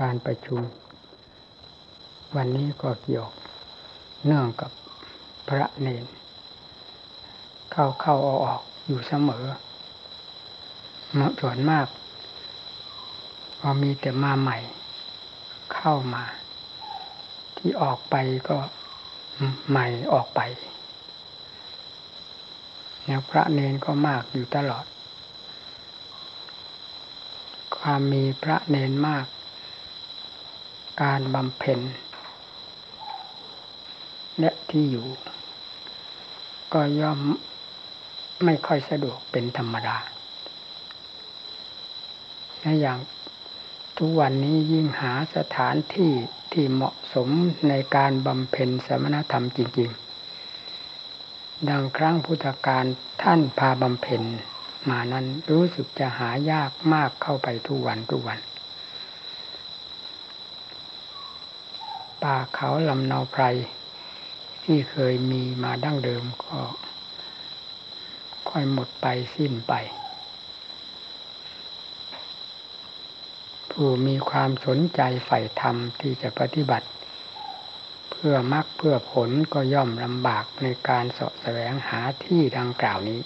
การประชุม วันนี้ก็เกี่ยวเนื่องกับพระเนนเข้าเข้าออกออกอยู่เสมอส่วนมากพอมีแต่มาใหม่ เข้ามา ที่ออกไปก็ใหม่ออกไปเนี่ยพระเนนก็มากอยู่ตลอด ความมีพระเนนมาก การบำเพ็ญและที่อยู่ ก็ย่อมไม่ค่อยสะดวกเป็นธรรมดาและอย่างทุกวันนี้ยิ่งหาสถานที่ที่เหมาะสมในการบำเพ็ญสมณธรรมจริง ๆ ดังครั้งพุทธการท่านพาบำเพ็ญมานั้นรู้สึกจะหายากมากเข้าไปทุกวันทุกวัน ป่าเขาลำเนาไพร ที่เคยมีมาดั้งเดิมก็ ค่อยหมดไปสิ้นไป ผู้มีความสนใจใฝ่ธรรมที่จะปฏิบัติ เพื่อมรักเพื่อผลก็ย่อมลำบากในการสะแสวงหาที่ดังกล่าวนี้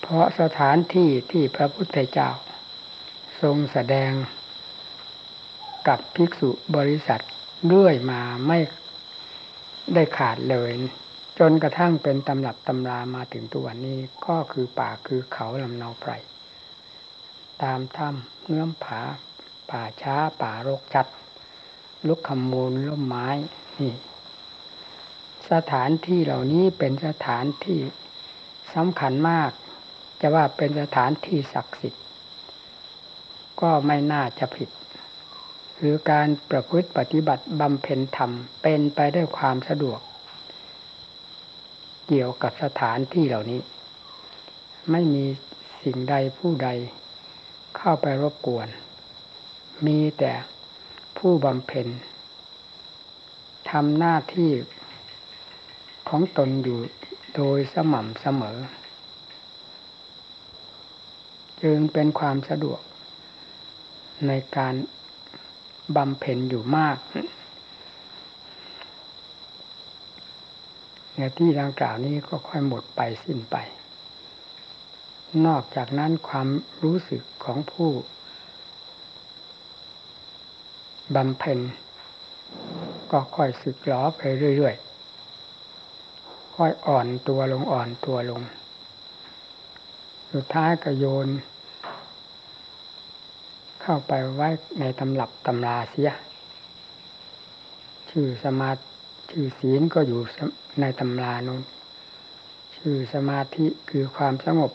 เพราะสถานที่ที่พระพุทธเจ้า ทรงแสดงกับภิกษุบริษัทเรื่อยมาไม่ได้ขาดเลย จนกระทั่งเป็นตำรับตำรามาถึงตัวนี้ก็คือป่าคือเขาลำนาไพรตามถ้ำเนื้อผา ป่าช้าป่ารกจัด ลุกขมูลล่มไม้นี่สถานที่เหล่านี้เป็นสถานที่สำคัญมาก จะว่าเป็นสถานที่ศักดิ์สิทธิ์ ก็ไม่น่าจะผิดหรือการประพฤติปฏิบัติบำเพ็ญธรรมเป็นไปด้วยความสะดวก เกี่ยวกับสถานที่เหล่านี้ ไม่มีสิ่งใดผู้ใดเข้าไปรบกวน มีแต่ผู้บำเพ็ญทำหน้าที่ของตนอยู่โดยสม่ำเสมอ จึงเป็นความสะดวก ในการบำเพ็ญอยู่มากเนี่ยที่ดังกล่าวนี้ก็ค่อยหมดไปสิ้นไป นอกจากนั้นความรู้สึกของผู้บำเพ็ญก็ค่อยสึกหลอไปเรื่อยๆ ค่อยอ่อนตัวลงอ่อนตัวลง สุดท้ายก็โยน เข้าไปไว้ในตำรับตำราเสีย ชื่อสมาชื่อศีลก็อยู่ในตำรานู้นชื่อสมาธิคือความสงบ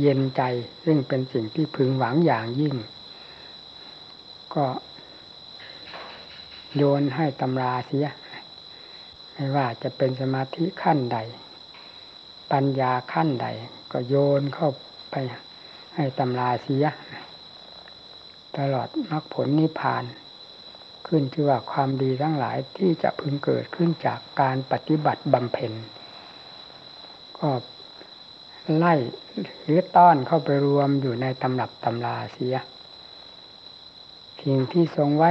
เย็นใจ ซึ่งเป็นสิ่งที่พึงหวังอย่างยิ่ง ก็โยนให้ตำราเสีย ไม่ว่าจะเป็นสมาธิขั้นใด ปัญญาขั้นใด ก็โยนเข้าไปให้ตำราเสีย ตลอดมรรคผลนิพพาน ขึ้นชื่อว่าความดีทั้งหลายที่จะพึงเกิดขึ้นจากการปฏิบัติบำเพ็ญก็ไล่หรือต้อนเข้าไปรวมอยู่ในตำรับตำราเสียสิ่งที่ทรงไว้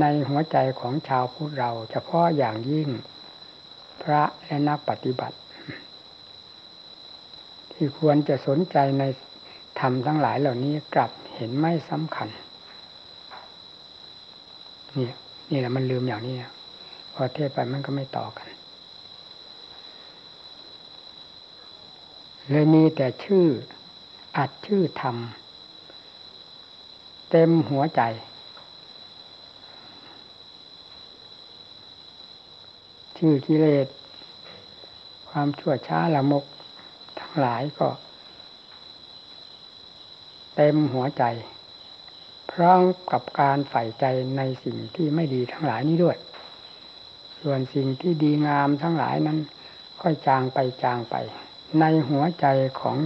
ในหัวใจของชาวพุทธเรา เฉพาะอย่างยิ่งพระและนักปฏิบัติ ที่ควรจะสนใจในธรรมทั้งหลายเหล่านี้กลับ ห็นไม่สำคัญ นี่นี่แหละมันลืมอย่างนี้พอเทศไปมันก็ไม่ต่อกัน เลยมีแต่ชื่อ อัดชื่อธรรมเต็มหัวใจ ชื่อกิเลสความชั่วช้าละมกทั้งหลายก็ เต็มหัวใจ พร้อมกับการใฝ่ใจในสิ่งที่ไม่ดีทั้งหลายนี้ด้วย ส่วนสิ่งที่ดีงามทั้งหลายนั้น ค่อยจางไปจางไป ในหัวใจของ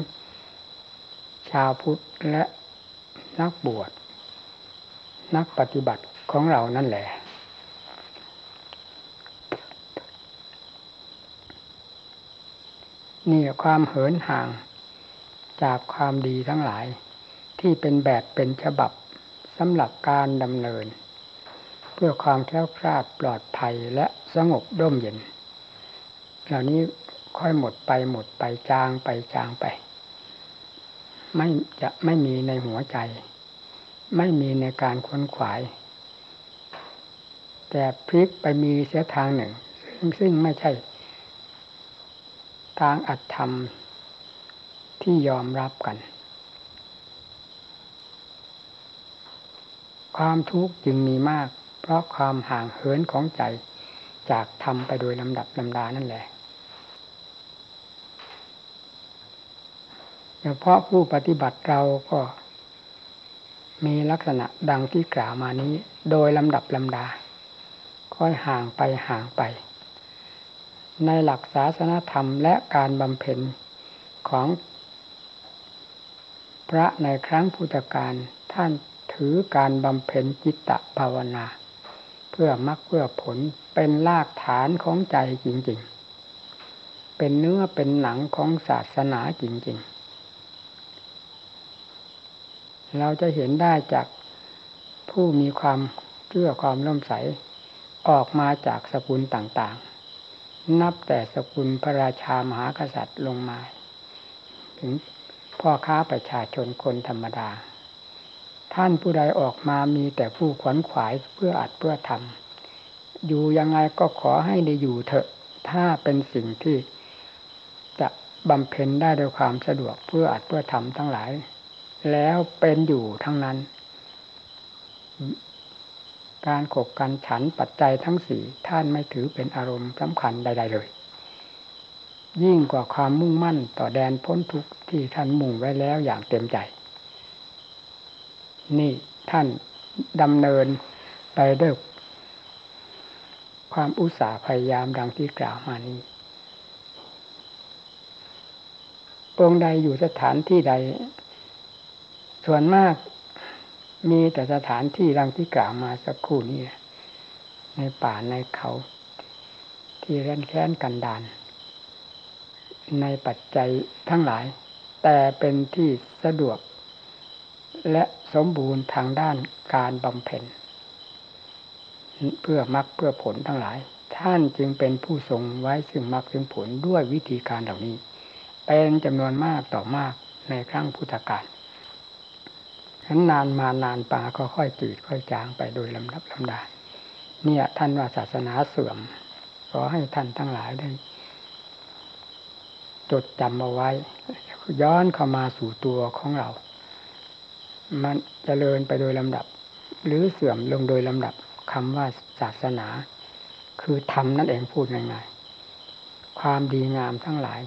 ชาวพุทธและนักบวช นักปฏิบัติของเรานั่นแหละนี่ความเหินห่างจากความดีทั้งหลาย ที่เป็นแบบเป็นฉบับสำหรับการดำเนิน เพื่อความแคล้วคลาดปลอดภัยและสงบร่มเย็น เหล่านี้ค่อยหมดไปหมดไปจางไปจางไป ไม่จะไม่มีในหัวใจ ไม่มีในการค้นขวาย แต่พลิกไปมีเสียทางหนึ่ง ซึ่งซึ่งไม่ใช่ ทางอัตธรรมที่ยอมรับกัน ความทุกข์จึงมีมาก เพราะความห่างเหินของใจ จากธรรมไปโดยลำดับลำดานั่นแหละเฉพาะผู้ปฏิบัติเราก็มีลักษณะดังที่กล่าวมานี้ โดยลำดับลำดา ค่อยห่างไปห่างไป ในหลักศาสนธรรมและการบำเพ็ญของพระในครั้งพุทธกาลท่าน ถือการบำเพ็ญจิตตภาวนา เพื่อมรรคเพื่อผลเป็นรากฐานของใจจริง ๆ เป็นเนื้อเป็นหนังของศาสนาจริง ๆ เราจะเห็นได้จากผู้มีความเชื่อความร่มใสออกมาจากสกุลต่างๆ นับแต่สกุลพระราชามหากษัตริย์ลงมา ถึงพ่อค้าประชาชนคนธรรมดา ท่านผู้ใดออกมามีแต่ผู้ขวนขวายเพื่ออัดเพื่อทำอยู่ยังไงก็ขอให้ได้อยู่เถอะ ถ้าเป็นสิ่งที่จะบำเพ็ญได้โดยความสะดวกเพื่ออัดเพื่อทำทั้งหลาย แล้วเป็นอยู่ทั้งนั้น การขบกันฉันปัจจัยทั้งสี่ท่านไม่ถือเป็นอารมณ์สำคัญใด ๆ เลย ยิ่งกว่าความมุ่งมั่นต่อแดนพ้นทุกข์ที่ท่านมุ่งไว้แล้วอย่างเต็มใจ นี่ท่านดำเนินไปด้วยความอุตสาห์พยายามดังที่กล่าวมานี้ องค์ใดอยู่สถานที่ใด ส่วนมากมีแต่สถานที่รังที่กล่าวมาสักครู่นี้ในป่าในเขา ที่เร่นแค้นกันดาน ในปัจจัยทั้งหลาย แต่เป็นที่สะดวก และสมบูรณ์ทางด้านการบำเพ็ญเพื่อมรรคเพื่อผลทั้งหลาย ท่านจึงเป็นผู้ทรงไว้ซึ่งมรรคซึ่งผลด้วยวิธีการเหล่านี้ เป็นจำนวนมากต่อมากในครั้งพุทธกาลนั้นนานมานานป่าก็ค่อยจืดค่อยจางไปโดยลำดับลำดาเนี่ยท่านว่าศาสนาเสื่อม ขอให้ท่านทั้งหลายได้จดจำเอาไว้ ย้อนเข้ามาสู่ตัวของเรา มันจเจริญไปโดยลำดับ หรือเสื่อมลงโดยลำดับคำว่าศาสนา คือธรรมนั่นเองพูดง่ายๆความดีงามทั้งหลาย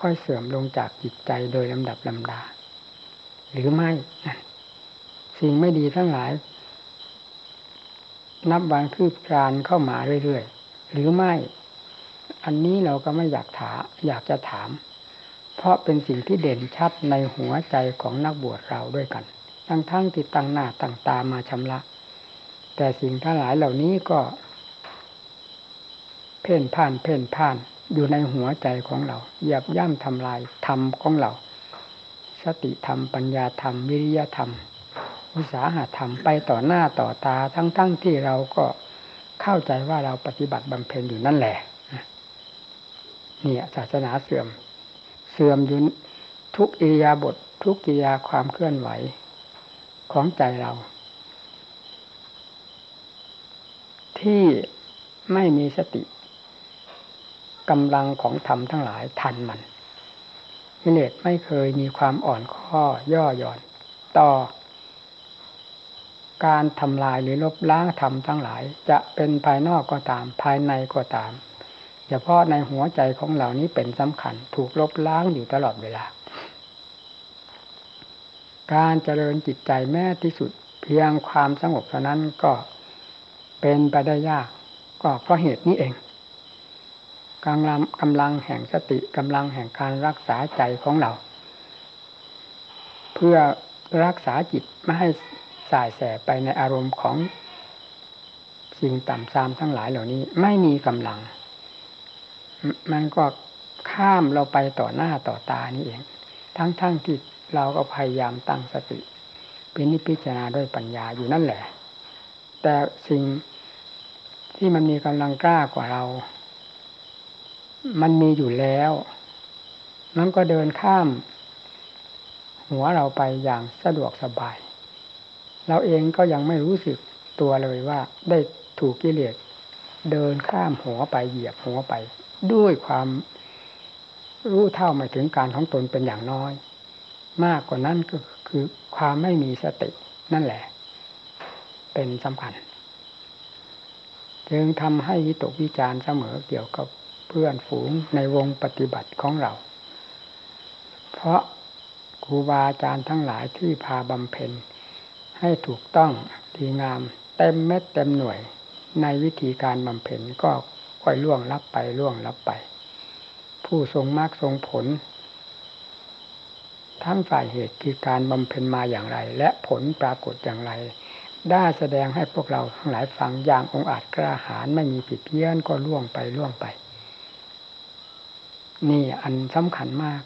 ค่อยเสื่อมลงจากจิตใจโดยลำดับลำดา หรือไม่สิ่งไม่ดีทั้งหลาย นับวันคืบคลานเข้ามาเรื่อยๆหรือไม่ อันนี้เราก็ไม่อยากถาอยากจะถาม เพราะเป็นสิ่งที่เด่นชัดในหัวใจของนักบวชเราด้วยกัน ทั้งทั้งที่ตั้งหน้าตั้งตามาชำระ แต่สิ่งทั้งหลายเหล่านี้ก็ เพ่นพ่าน เพ่นพ่านอยู่ในหัวใจของเราเหยียบย่ำทำลายธรรมของเรา สติธรรม ปัญญาธรรม วิริยธรรม อุตสาหธรรมไปต่อหน้าต่อตาทั้งๆทที่เราก็เข้าใจว่าเราปฏิบัติบำเพ็ญอยู่นั่นแหละเนี่ยศาสนาเสื่อม สื่อมยู่ทุกอิยาบททุกกิริยาความเคลื่อนไหวของใจเรา ที่ไม่มีสติกำลังของธรรมทั้งหลายทันมันกิเลสไม่เคยมีความอ่อนข้อย่อหย่อน ต่อ การทำลายหรือลบล้างธรรมทั้งหลาย จะเป็นภายนอกก็ตาม ภายในก็ตาม เฉพาะในหัวใจของเหล่านี้เป็นสำคัญ ถูกลบล้างอยู่ตลอดเวลา การเจริญจิตใจแม้ที่สุดเพียงความสงบเท่านั้นก็เป็นไปได้ยาก ก็เพราะเหตุนี้เองกำลังกำลังแห่งสติกำลังแห่งการรักษาใจของเรา เพื่อรักษาจิตไม่ให้สายแสไปในอารมณ์ของสิ่งต่ำซามทั้งหลายเหล่านี้ไม่มีกำลัง มันก็ข้ามเราไปต่อหน้าต่อตานี่เอง ทั้งๆทที่เราก็พยายามตั้งสติเป็นนิพิจารณาด้วยปัญญาอยู่นั่นแหละ แต่สิ่งที่มันมีกำลังกล้ากว่าเรา มันมีอยู่แล้วนั้นก็เดินข้าม หัวเราไปอย่างสะดวกสบาย เราเองก็ยังไม่รู้สึกตัวเลยว่าได้ถูกกิเลสเดินข้ามหัวไปเหยียบหัวไป ด้วยความรู้เท่าไม่ถึงการของตนเป็นอย่างน้อย มากกว่านั้นก็คือความไม่มีสตินั่นแหละ เป็นสำคัญจึงทำให้วิตกวิจารเสมอเกี่ยวกับเพื่อนฝูงในวงปฏิบัติของเรา เพราะครูบาอาจารย์ทั้งหลายที่พาบำเพ็ญ ให้ถูกต้องดีงาม เต็มเม็ดเต็มหน่วยในวิธีการบำเพ็ญก็ ค่อยล่วงลับไปล่วงลับไป ผู้ทรงมากทรงผล ทั้งฝ่ายเหตุคือการบำเพ็ญมาอย่างไร และผลปรากฏอย่างไร ได้แสดงให้พวกเราทั้งหลายฟังอย่างองอาจกระหารไม่มีผิดเพี้ยนก็ล่วงไปล่วงไป นี่อันสำคัญมาก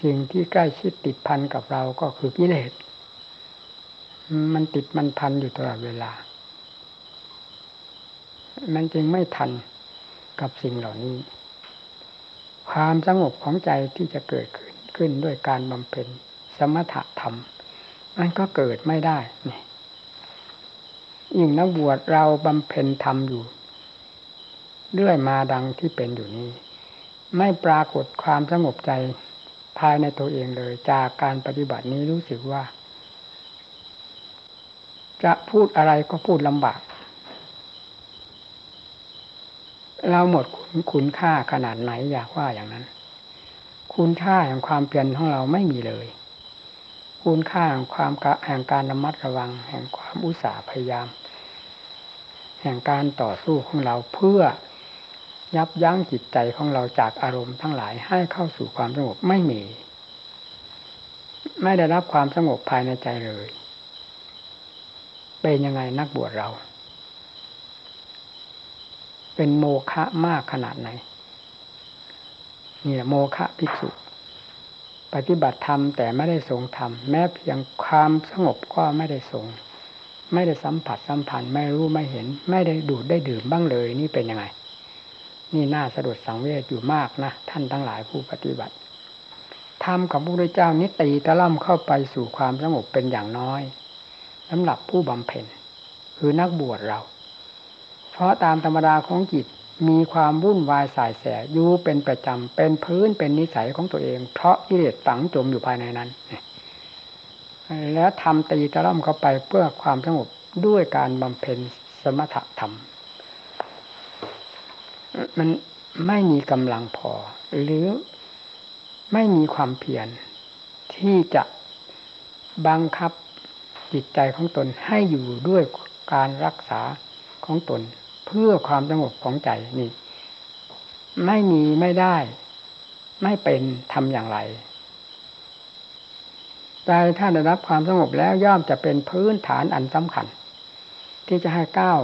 สิ่งที่ใกล้ชิดติดพันกับเราก็คือกิเลสมันติดมันพันอยู่ตลอดเวลา มันจึงไม่ทันกับสิ่งเหล่านี้ ความสงบของใจที่จะเกิดขึ้นขึ้นด้วยการบำเพ็ญสมถะธรรม มันก็เกิดไม่ได้นี่ยิ่งนักบวชเราบำเพ็ญธรรมอยู่เรื่อยมาดังที่เป็นอยู่นี้ ไม่ปรากฏความสงบใจภายในตัวเองเลย จากการปฏิบัตินี้รู้สึกว่า จะพูดอะไรก็พูดลำบาก เราหมดคุณค่าขนาดไหนอยากว่าอย่างนั้น คุณค่าแห่งความเปลี่ยนของเราไม่มีเลย คุณค่าแห่งความแห่งการระมัดระวัง แห่งความอุตสาห์พยายาม แห่งการต่อสู้ของเราเพื่อยับยั้งจิตใจของเราจากอารมณ์ทั้งหลายให้เข้าสู่ความสงบไม่มี ไม่ได้รับความสงบภายในใจเลย เป็นยังไงนักบวชเรา เป็นโมฆะมากขนาดไหนนี่แหละโมฆะภิกษุ ปฏิบัติธรรมแต่ไม่ได้ทรงธรรมแม้เพียงความสงบก็ไม่ได้ทรง ไม่ได้สัมผัสสัมพันธ์ไม่รู้ไม่เห็น ไม่ได้ดูดได้ดื่มบ้างเลย นี่เป็นยังไง นี่น่าสะดุดสังเวชอยู่มากนะท่านทั้งหลายผู้ปฏิบัติธรรมกับพระพุทธเจ้านี้ตีตะล่ำเข้าไปสู่ความสงบเป็นอย่างน้อยสำหรับผู้บำเพ็ญคือนักบวชเรา เพราะตามธรรมดาของจิตมีความวุ่นวายสายแสอยู่เป็นประจำเป็นพื้นเป็นนิสัยของตัวเอง เพราะกิเลสฝังจมอยู่ภายในนั้น แล้วทำตีตะล่อมเข้าไปเพื่อความสงบด้วยการบำเพ็ญสมถะธรรม มันไม่มีกำลังพอ หรือไม่มีความเพียรที่จะบังคับจิตใจของตนให้อยู่ด้วยการรักษาของตน เพื่อความสงบของใจนี่ ไม่มีไม่ได้ ไม่เป็นทำอย่างไรใจถ้าได้รับความสงบแล้วย่อมจะเป็นพื้นฐานอันสำคัญ ที่จะให้ก้าว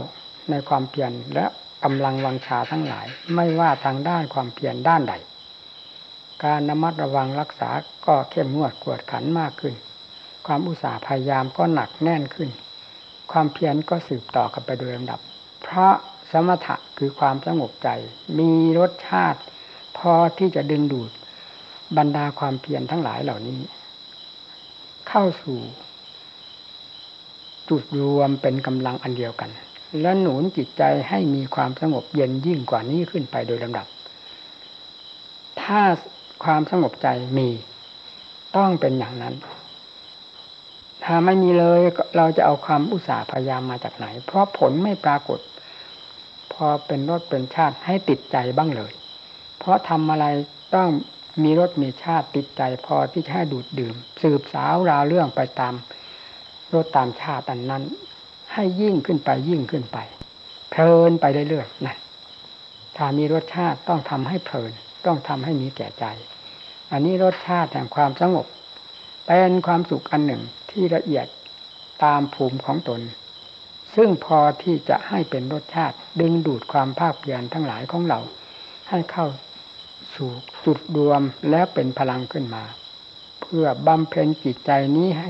ในความเพียรและกำลังวังชาทั้งหลาย ไม่ว่าทางด้านความเพียรด้านใด การระมัดระวังรักษาก็เข้มงวดกวดขันมากขึ้น ความอุตสาห์พยายามก็หนักแน่นขึ้น ความเพียรก็สืบต่อกันไปโดยลำดับ เพราะ สมถะคือความสงบใจ มีรสชาติ พอที่จะดึงดูดบรรดาความเพียรทั้งหลายเหล่านี้ เข้าสู่ จุดรวมเป็นกำลังอันเดียวกัน และหนุนจิตใจให้มีความสงบเย็นยิ่งกว่านี้ขึ้นไปโดยลำดับ ถ้าความสงบใจมีต้องเป็นอย่างนั้น ถ้าไม่มีเลยเราจะเอาความอุตสาห์พยายามมาจากไหน เพราะผลไม่ปรากฏ พอเป็นรสเป็นชาติให้ติดใจบ้างเลย เพราะทำอะไรต้องมีรสมีชาติติดใจพอที่จะให้ดูดดื่ม สืบสาวราวเรื่องไปตามรสตามชาติอันนั้น ให้ยิ่งขึ้นไปยิ่งขึ้นไป เพลินไปเรื่อยๆนั่นถ้ามีรสชาติต้องทำให้เพลิน ต้องทำให้มีแก่ใจ อันนี้รสชาติแห่งความสงบเป็นความสุขอันหนึ่งที่ละเอียดตามภูมิของตน ซึ่งพอที่จะให้เป็นรสชาติ ดึงดูดความภาคเพียรทั้งหลายของเรา ให้เข้าสู่จุดรวมแล้วเป็นพลังขึ้นมา เพื่อบำเพ็ญจิตใจนี้ให้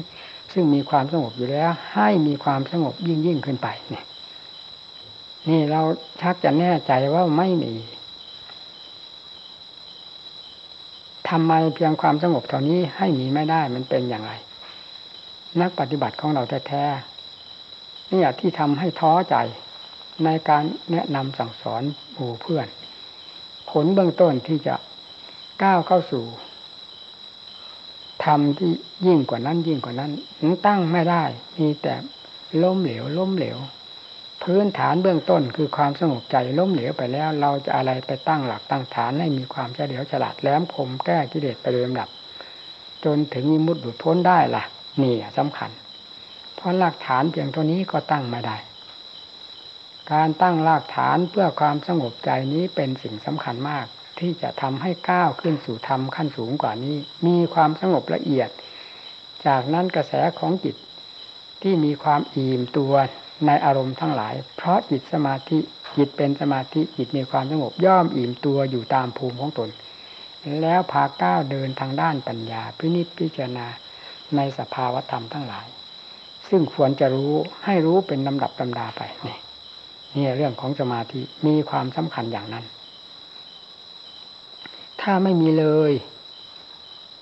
ซึ่งมีความสงบอยู่แล้ว ให้มีความสงบยิ่งยิ่งขึ้นไปเนี่ยนี่เราชักจะแน่ใจว่าไม่มีทำไมเพียงความสงบเท่านี้ให้มีไม่ได้มันเป็นอย่างไร นักปฏิบัติของเราแท้ๆ นี่ที่ทำให้ท้อใจในการแนะนำสั่งสอนหมู่เพื่อน ผลเบื้องต้นที่จะก้าวเข้าสู่ทำที่ยิ่งกว่านั้นยิ่งกว่านั้นตั้งไม่ได้ มีแต่ล้มเหลวล้มเหลว พื้นฐานเบื้องต้นคือความสงบใจล้มเหลวไปแล้ว เราจะอะไรไปตั้งหลักตั้งฐานให้มีความเฉลียวฉลาดแหลมคมแก้กิเลสไปโดยลำดับ จนถึงมีมุดหลุดพ้นได้ล่ะ นี่สำคัญ ราะหลักฐานเพียงตัวนี้ก็ตั้งไม่ได้ การตั้งรากฐานเพื่อความสงบใจนี้เป็นสิ่งสำคัญมาก ที่จะทำให้ก้าวขึ้นสู่ธรรมขั้นสูงกว่านี้ มีความสงบละเอียด จากนั้นกระแสของจิตที่มีความอิ่มตัวในอารมณ์ทั้งหลาย เพราะจิตสมาธิจิตเป็นสมาธิจิตมีความสงบย่อมอิ่มตัวอยู่ตามภูมิของตน แล้วพาก้าวเดินทางด้านปัญญาพินิจพิจารณาในสภาวธรรมทั้งหลาย ซึ่งควรจะรู้ให้รู้เป็นลำดับลำดาไปนี่นี่เรื่องของสมาธิมีความสำคัญอย่างนั้น ถ้าไม่มีเลย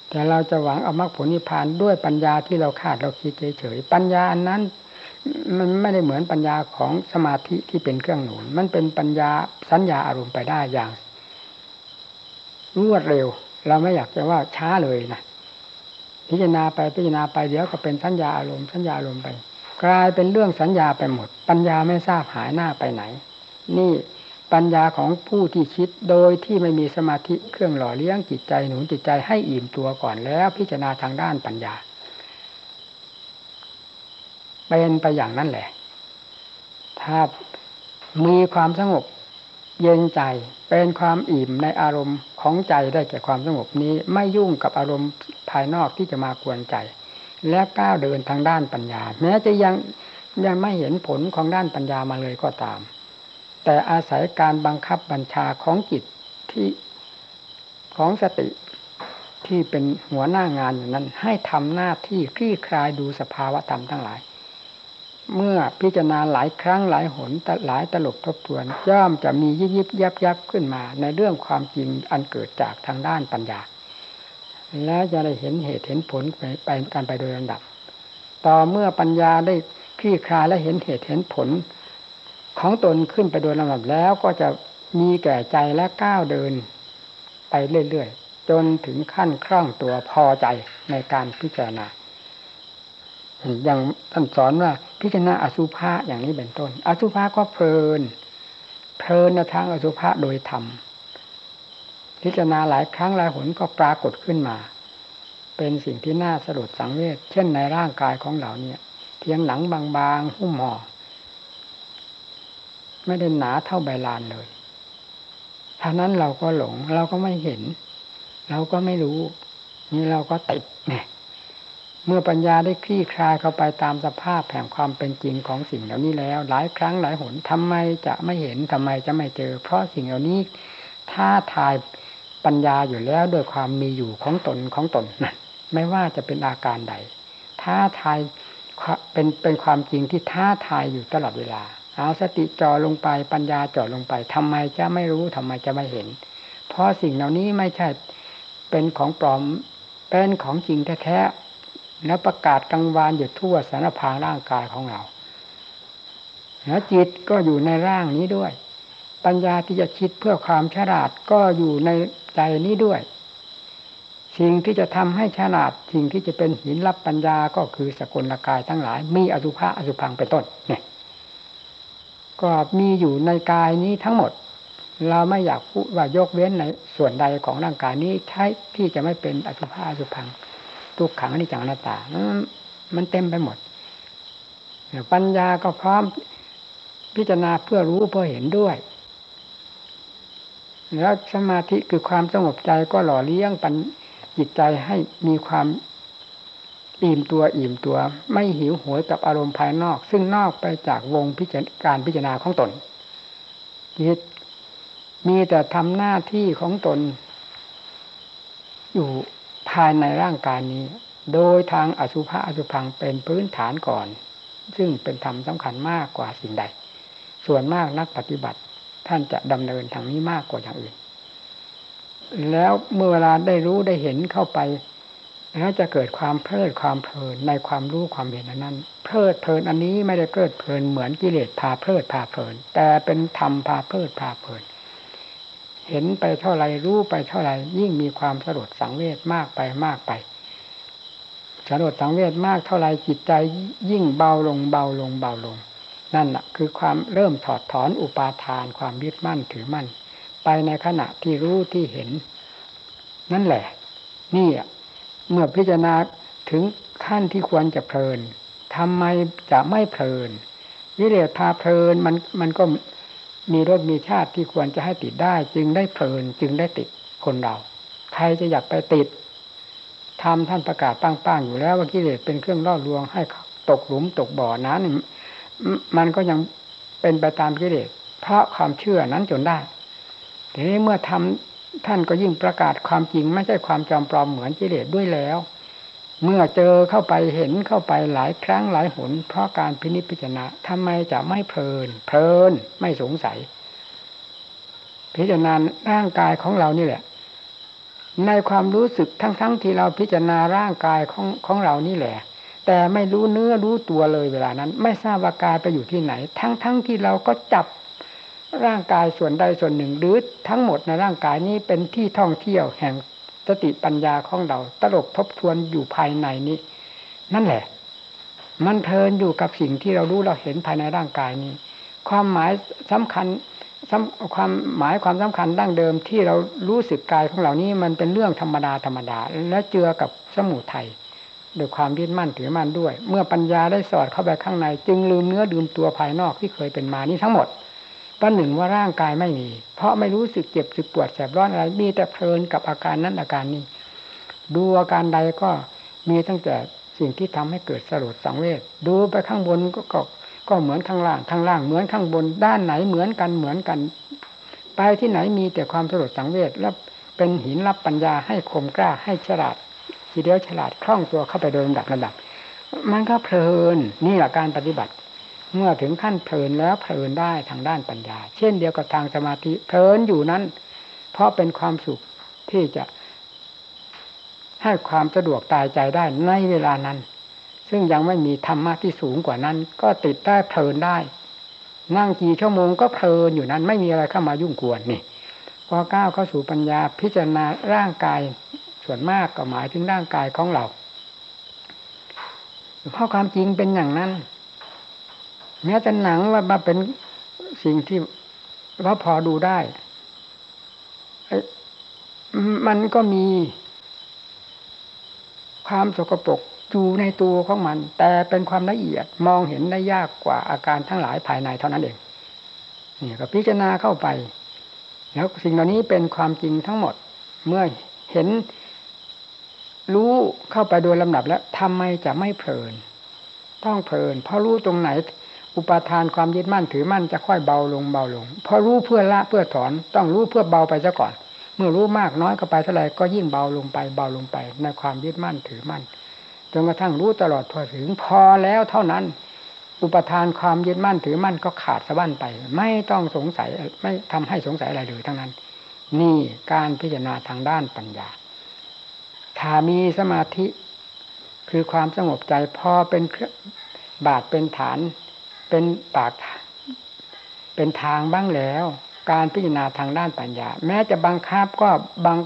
แต่เราจะหวังเอามรรคผลนิพพานด้วยปัญญาที่เราคาดเราคิดเฉยๆปัญญาอันนั้น มันไม่ได้เหมือนปัญญาของสมาธิที่เป็นเครื่องหนุน มันเป็นปัญญาสัญญาอารมณ์ไปได้อย่างรวดเร็ว เราไม่อยากจะว่าช้าเลยนะ พิจารณาไปพิจารณาไปเดี๋ยวก็เป็นสัญญาอารมณ์สัญญาอารมณ์ไป กลายเป็นเรื่องสัญญาไปหมด ปัญญาไม่ทราบหายหน้าไปไหน นี่ปัญญาของผู้ที่คิดโดยที่ไม่มีสมาธิเครื่องหล่อเลี้ยงจิตใจหนุนจิตใจให้อิ่มตัวก่อนแล้ว พิจารณาทางด้านปัญญาเป็นไปอย่างนั้นแหละ ถ้ามีความสงบ เย็นใจเป็นความอิ่มในอารมณ์ของใจได้แก่ความสงบนี้ ไม่ยุ่งกับอารมณ์ภายนอกที่จะมากวนใจ และก้าวเดินทางด้านปัญญา แม้จะยังยังไม่เห็นผลของด้านปัญญามาเลยก็ตาม แต่อาศัยการบังคับบัญชาของจิตที่ของสติที่เป็นหัวหน้างานอย่างนั้น ให้ทำหน้าที่คลี่คลายดูสภาวะธรรมทั้งหลาย เมื่อพิจารณาหลายครั้งหลายหนหลายตลบทบทวน ย่อมจะมียิบยิบยับยับขึ้นมา ในเรื่องความจริงอันเกิดจากทางด้านปัญญา แล้วจะได้เห็นเหตุเห็นผลไปไปกันไปโดยลำดับ ต่อเมื่อปัญญาได้คลี่คลายและเห็นเหตุเห็นผล ของตนขึ้นไปโดยลำดับแล้วก็จะมีแก่ใจและก้าวเดินไปเรื่อยๆจนถึงขั้นคล่องตัวพอใจในการพิจารณา อย่างท่านสอนว่า พิจารณาอสุภะอย่างนี้เป็นต้น อสุภะก็เพลิน เพลินในทางอสุภะโดยธรรมพิจารณาหลายครั้งหลายหนก็ปรากฏขึ้นมา เป็นสิ่งที่น่าสลดสังเวชเช่นในร่างกายของเราเนี่ย เพียงหนังบางๆหุ้มห่อไม่ได้หนาเท่าใบลานเลยท่านั้นเราก็หลง เราก็ไม่เห็น เราก็ไม่รู้ นี่เราก็ติดเนี่ย เมื่อปัญญาได้คลี่คลายเข้าไปตามสภาพแห่งความเป็นจริงของสิ่งเหล่านี้แล้ว หลายครั้งหลายหนทำไมจะไม่เห็นทำไมจะไม่เจอ เพราะสิ่งเหล่านี้ท้าทายปัญญาอยู่แล้วโดยความมีอยู่ของตนของตนนั่นไม่ว่าจะเป็นอาการใด ท้าทายเป็นเป็นความจริงที่ท้าทายอยู่ตลอดเวลา เอาสติจ่อลงไปปัญญาจ่อลงไปทำไมจะไม่รู้ทำไมจะไม่เห็น เพราะสิ่งเหล่านี้ไม่ใช่เป็นของปลอมเป็นของจริงแท้ แล้วประกาศกลางวานอยู่ทั่วสารพางร่างกายของเรา แล้วจิตก็อยู่ในร่างนี้ด้วย ปัญญาที่จะคิดเพื่อความฉลาดก็อยู่ในใจนี้ด้วย สิ่งที่จะทำให้ฉลาด สิ่งที่จะเป็นหินรับปัญญาก็คือสกุลกายทั้งหลาย มีอสุภะอสุพังเป็นต้นเนี่ยก็มีอยู่ในกายนี้ทั้งหมด เราไม่อยากพูดว่ายกเว้นในส่วนใดของร่างกายนี้ใช้ที่จะไม่เป็นอสุภะอสุพัง ทุกขังนิจังนาตา มันเต็มไปหมดปัญญาก็พร้อมพิจารณาเพื่อรู้เพื่อเห็นด้วย แล้วสมาธิคือความสงบใจก็หล่อเลี้ยงปัญจิตใจให้มีความอิ่มตัวอิ่มตัว ไม่หิวโหยกับอารมณ์ภายนอก ซึ่งนอกไปจากวงพิจารการพิจารณาของตนจิตมีแต่ทำหน้าที่ของตน อยู่ ภายในร่างกายนี้ โดยทางอสุภะอสุพังเป็นพื้นฐานก่อน ซึ่งเป็นธรรมสำคัญมากกว่าสิ่งใด ส่วนมากนักปฏิบัติ ท่านจะดำเนินทางนี้มากกว่าอย่างอื่น แล้วเมื่อเวลาได้รู้ได้เห็นเข้าไปแล้วจะเกิดความเพลิดความเพลินในความรู้ความเห็นนั้น เพลิดเพลินอันนี้ไม่ได้เพลิดเพลินเหมือนกิเลสพาเพลิดพาเพลิน แต่เป็นธรรมพาเพลิดพาเพลิน เห็นไปเท่าไรรู้ไปเท่าไรยิ่งมีความสลดสังเวชมากไปมากไปสลดสังเวชมากเท่าไรจิตใจยิ่งเบาลงเบาลงเบาลง นั่นแหละคือความเริ่มถอดถอนอุปาทานความยึดมั่นถือมั่น ไปในขณะที่รู้ที่เห็น นั่นแหละ นี่เมื่อพิจารณาถึงขั้นที่ควรจะเพลินทำไมจะไม่เพลินวิเลศพาเพลินมันมันก็ มีรสมีชาติที่ควรจะให้ติดได้ จึงได้เพลินจึงได้ติดคนเรา ใครจะอยากไปติดทำท่านประกาศป้างๆอยู่แล้วว่ากิเลสเป็นเครื่องล่อลวงให้ตกหลุมตกบ่อนั้นมันก็ยังเป็นไปตามกิเลสเพราะความเชื่อนั้นจนได้ทีนี้เมื่อทำท่านก็ยิ่งประกาศความจริงไม่ใช่ความจอมปลอมเหมือนกิเลสด้วยแล้ว เมื่อเจอเข้าไปเห็นเข้าไปหลายครั้งหลายหน เพราะการพินิจพิจารณาทำไมจะไม่เพลิน เพลินไม่สงสัย พิจารณาร่างกายของเรานี่แหละ ในความรู้สึกทั้งๆทที่เราพิจารณาร่างกายของของเรานี่แหละ แต่ไม่รู้เนื้อรู้ตัวเลยเวลานั้น ไม่ทราบว่ากายไปอยู่ที่ไหน ทั้งๆทที่เราก็จับร่างกายส่วนใดส่วนหนึ่งหรือทั้งหมดในร่างกายนี้เป็นที่ท่องเที่ยวแห่ง สติปัญญาของเรา ตลบทบทวนอยู่ภายในนี้ นั่นแหละ มันเพลินอยู่กับสิ่งที่เรารู้เราเห็นภายในร่างกายนี้ ความหมายสำคัญความหมายความสำคัญดั้งเดิมที่เรารู้สึกกายของเหล่านี้มันเป็นเรื่องธรรมดาธรรมดา และเจือกับสมุทัยโดยความยึดมั่นถือมั่นด้วย เมื่อปัญญาได้สอดเข้าไปข้างใน จึงลืมเนื้อลืมตัวภายนอกที่เคยเป็นมานี้ทั้งหมด ประหนึ่งว่าร่างกายไม่มี เพราะไม่รู้สึกเจ็บสึกปวดแสบร้อนอะไร มีแต่เพลินกับอาการนั้นอาการนี้ ดูอาการใดก็มีตั้งแต่สิ่งที่ทำให้เกิดสลดสังเวชดูไปข้างบนก็ก็ก็เหมือนข้างล่างข้างล่างเหมือนข้างบน ด้านไหนเหมือนกันเหมือนกัน ไปที่ไหนมีแต่ความสลดสังเวชแล้วเป็นหินรับปัญญาให้คมกล้าให้ฉลาดทีเดียวฉลาดคล่องตัวเข้าไปโดยลำดับระดับ มันก็เพลินนี่แหละการปฏิบัติ เมื่อถึงขั้นเพลินแล้วเพลินได้ทางด้านปัญญา เช่นเดียวกับทางสมาธิเพลินอยู่นั้น เพราะเป็นความสุขที่จะให้ความสะดวกตายใจได้ในเวลานั้น ซึ่งยังไม่มีธรรมะที่สูงกว่านั้น ก็ติดได้เพลินได้ นั่งกี่ชั่วโมงก็เพลินอยู่นั้นไม่มีอะไรเข้ามายุ่งกวนนี่พอก้าวเข้าสู่ปัญญาพิจารณาร่างกายส่วนมากก็หมายถึงร่างกายของเราเพราะความจริงเป็นอย่างนั้น แม้แต่หนังว่ามาเป็นสิ่งที่ว่าพอดูได้ มันก็มีความสกปรกอยู่ในตัวของมัน แต่เป็นความละเอียดมองเห็นได้ยากกว่าอาการทั้งหลายภายในเท่านั้นเองนี่ก็พิจารณาเข้าไป แล้วสิ่งเหล่านี้เป็นความจริงทั้งหมด เมื่อเห็นรู้เข้าไปโดยลำดับแล้วทำไมจะไม่เพลิน ต้องเพลิน เพราะรู้ตรงไหน อุปาทานความยึดมั่นถือมั่นจะค่อยเบาลงเบาลงเพอรู้เพื่อละเพื่อถอน ต้องรู้เพื่อเบาไปซะก่อน เมื่อรู้มากน้อยก็ไปเท่าไรก็ยิ่งเบาลงไปเบาลงไป ในความยึดมั่นถือมั่นจนกระทั่งรู้ตลอดทั่วถึงพอแล้วเท่านั้น อุปทานความยึดมั่นถือมั่นก็ขาดสะบั้นไป ไม่ต้องสงสัยไม่ทำให้สงสัยอะไรเลยทั้งนั้น นี่การพิจารณาทางด้านปัญญาถ้ามีสมาธิคือความสงบใจพอเป็นบาทเป็นฐาน เป็นปาก เป็นทางบ้างแล้ว การพิจารณาทางด้านปัญญา แม้จะบังคับก็บัง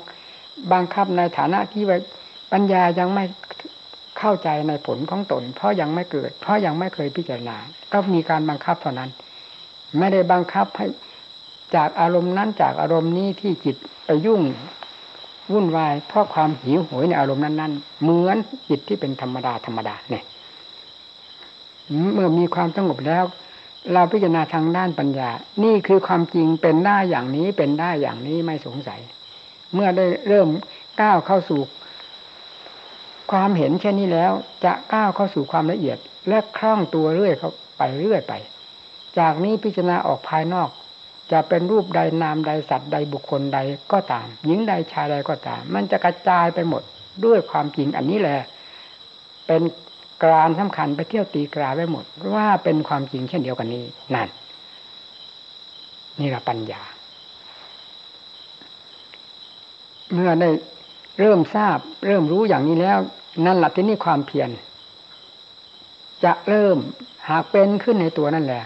บังคับในฐานะที่ว่าปัญญายังไม่เข้าใจในผลของตน เพราะยังไม่เกิด เพราะยังไม่เคยพิจารณาก็มีการบังคับเท่านั้น ไม่ได้บังคับให้จากอารมณ์นั้นจากอารมณ์นี้ที่จิตไปยุ่งวุ่นวายเพราะความหิวโหยในอารมณ์นั้นๆ เหมือนจิตที่เป็นธรรมดาธรรมดาเนี่ย เมื่อมีความสงบแล้ว เราพิจารณาทางด้านปัญญา นี่คือความจริงเป็นได้อย่างนี้เป็นได้อย่างนี้ไม่สงสัย เมื่อได้เริ่มก้าวเข้าสู่ ความเห็นเช่นนี้แล้ว จะก้าวเข้าสู่ความละเอียด และคล่องตัวเรื่อยเข้าไปเรื่อยไป จากนี้พิจารณาออกภายนอก จะเป็นรูปใดนามใดสัตว์ใดบุคคลใดก็ตาม หญิงใดชายใดก็ตาม มันจะกระจายไปหมดด้วยความจริงอันนี้แหละเป็น กรานสำคัญไปเที่ยวตีกราไว้หมด ว่าเป็นความจริงเช่นเดียวกันนี้นั่นนี่ละปัญญา เมื่อได้เริ่มทราบ เริ่มรู้อย่างนี้แล้ว นั่นแหละที่นี่ความเพียรจะเริ่มหากเป็นขึ้นในตัวนั่นแหละ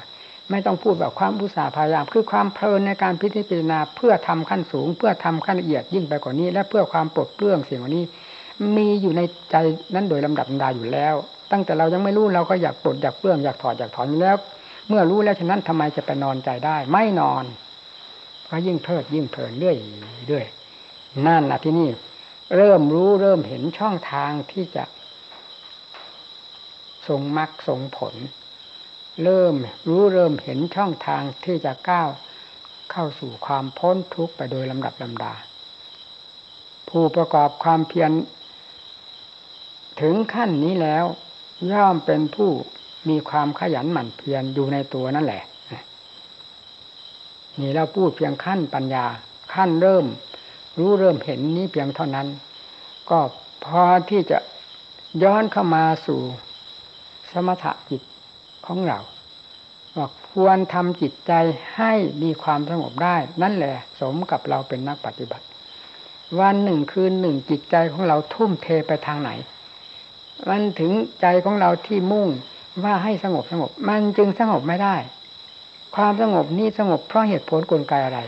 ไม่ต้องพูดแบบความอุตสาห์พยายามคือความเพลินในการพิจารณาเพื่อทำขั้นสูง เพื่อทำขั้นละเอียดยิ่งไปกว่านี้ และเพื่อความปลดเปลื้องเสียงวันนี้ มีอยู่ในใจนั้นโดยลำดับดาอยู่แล้ว ตั้งแต่เรายังไม่รู้เราก็อยากปลดอยากเปลื้องอยากถอดอยากถอนแล้ว เมื่อรู้แล้วฉะนั้นทำไมจะไปนอนใจได้ ไม่นอนก็ยิ่งเพลิดยิ่งเพลินเรื่อยเรื่อยนั่นนะที่นี่เริ่มรู้เริ่มเห็นช่องทางที่จะทรงมรรคทรงผล เริ่มรู้เริ่มเห็นช่องทางที่จะก้าวเข้าสู่ความพ้นทุกข์ไปโดยลำดับลำดา ผู้ประกอบความเพียรถึงขั้นนี้แล้ว ย่อมเป็นผู้มีความขยันหมั่นเพียรอยู่ในตัวนั่นแหละ นี่เราพูดเพียงขั้นปัญญา ขั้นเริ่ม รู้เริ่มเห็นนี้เพียงเท่านั้น ก็พอที่จะย้อนเข้ามาสู่สมถะจิตของเราบอกควรทำจิตใจให้มีความสงบได้ นั่นแหละ สมกับเราเป็นนักปฏิบัติ วันหนึ่งคืนหนึ่งจิตใจของเราทุ่มเทไปทางไหน มันถึงใจของเราที่มุ่งว่าให้สงบสงบ มันจึงสงบไม่ได้ ความสงบนี้สงบเพราะเหตุผลกลไกอะไร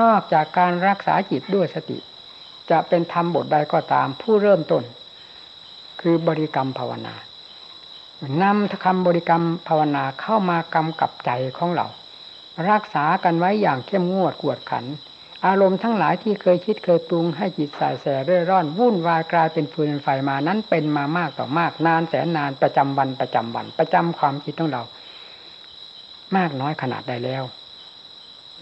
นอกจากการรักษาจิตด้วยสติ จะเป็นธรรมบทใดก็ตาม ผู้เริ่มต้น คือบริกรรมภาวนานำคำบริกรรมภาวนาเข้ามากำกับใจของเรา รักษากันไว้อย่างเข้มงวดกวดขัน อารมณ์ทั้งหลายที่เคยคิดเคยปรุงให้จิตสายแสเร่ร่อน วุ่นวายกลายเป็นฟืนไฟมานั้นเป็นมามากต่อมาก นานแสนนานประจำวันประจำวัน ประจำความคิดของเรา มากน้อยขนาดใดแล้ว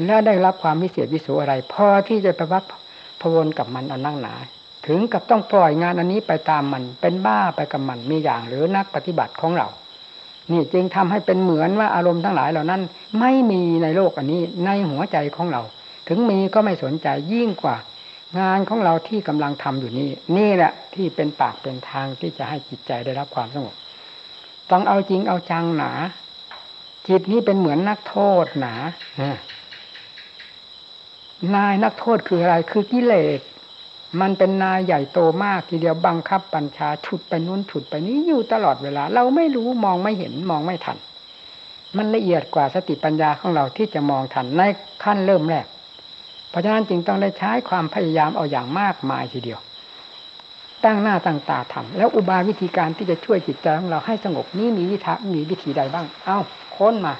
แล้วได้รับความวิเศษวิโสอะไรพอที่จะไปวัดพวนกับมันอันนั่งหนา ถึงกับต้องปล่อยงานอันนี้ไปตามมันเป็นบ้าไปกับมันมีอย่างหรือนักปฏิบัติของเรา นี่จึงทำให้เป็นเหมือนว่าอารมณ์ทั้งหลายเหล่านั้น ไม่มีในโลกอันนี้ในหัวใจของเรา ถึงมีก็ไม่สนใจยิ่งกว่า งานของเราที่กำลังทำอยู่นี่นี่แหละที่เป็นปากเป็นทางที่จะให้จิตใจได้รับความสงบต้องเอาจริงเอาจังหนา จิตนี้เป็นเหมือนนักโทษหนานายนักโทษคืออะไรคือกิเลสมันเป็นนายใหญ่โตมากทีเดียวบังคับบัญชาฉุดไปนู้นฉุดไปนี้อยู่ตลอดเวลา เราไม่รู้มองไม่เห็นมองไม่ทัน มันละเอียดกว่าสติปัญญาของเราที่จะมองทันในขั้นเริ่มแรก ราะฉะนั้นจึงต้องได้ใช้ความพยายามเอาอย่างมากมายทีเดียว ตั้งหน้าตั้งตาทำแล้วอุบายวิธีการที่จะช่วยจิตใจของเราให้สงบนี้มีวิธีมีวิธีใดบ้าง เอา้าค้นมา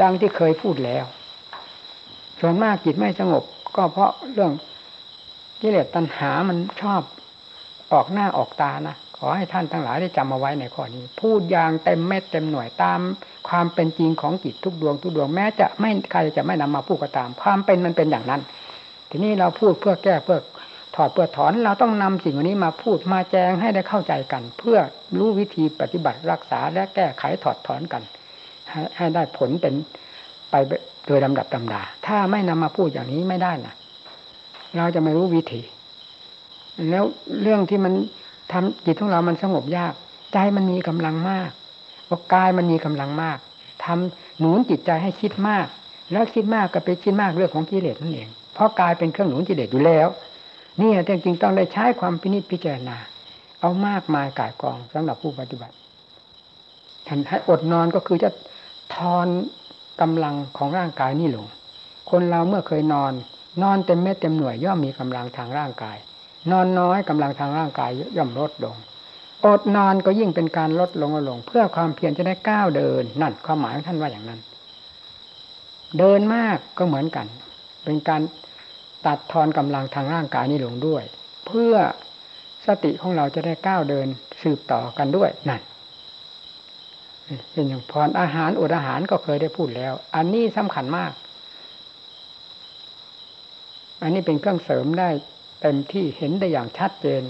ดังที่เคยพูดแล้ว ส่วนมากจิตไม่สงบ ก็เพราะเรื่องกิเลสตัณหามันชอบออกหน้าออกตานะขอให้ท่านทั้งหลายได้จำเอาไว้ในข้อนี้ พูดอย่างเต็มเม็ดเต็มหน่วยตาม ความเป็นจริงของจิตทุกดวงทุกดวงแม้จะไม่ใครจะไม่นำมาพูดก็ตาม ความเป็นมันเป็นอย่างนั้น ทีนี้เราพูดเพื่อแก้เพื่อถอดเพื่อถอนเราต้องนำสิ่งนี้มาพูดมาแจงให้ได้เข้าใจกัน เพื่อรู้วิธีปฏิบัติรักษาและแก้ไขถอดถอนกัน ให้ให้ได้ผลเป็นไปโดยลำดับลำดา ถ้าไม่นำมาพูดอย่างนี้ไม่ได้นะเราจะไม่รู้วิธี แล้วเรื่องที่มันทำจิตของเรามันสงบยาก ใจมันมีกำลังมากว่ากายมันมีกำลังมากทำหนุนจิตใจให้คิดมาก แล้วคิดมากก็ไปคิดมากเรื่องของกิเลสนั่นเอง เพราะกายเป็นเครื่องหนุนกิเลสอยู่แล้วนี่จริงๆต้องได้ใช้ความพินิจพิจารณา เอามากมายกายกองสำหรับผู้ปฏิบัติท่านให้อดนอนก็คือจะทอนกำลังของร่างกายนี่ลง คนเราเมื่อเคยนอน นอนเต็มเม็ดเต็มหน่วยย่อมมีกำลังทางร่างกาย นอนน้อยกำลังทางร่างกายย่อมลดลงอดนอนก็ยิ่งเป็นการลดลงลง เพื่อความเพียรจะได้ก้าวเดินนั่นความหมายของท่านว่าอย่างนั้น เดินมากก็เหมือนกัน เป็นการตัดทอนกำลังทางร่างกายนี้ลงด้วย เพื่อสติของเราจะได้ก้าวเดินสืบต่อกันด้วยนั่นเป็นอย่างพรอาหารอดอาหารก็เคยได้พูดแล้ว อันนี้สำคัญมาก อันนี้เป็นเครื่องเสริมได้เต็มที่เห็นได้อย่างชัดเจน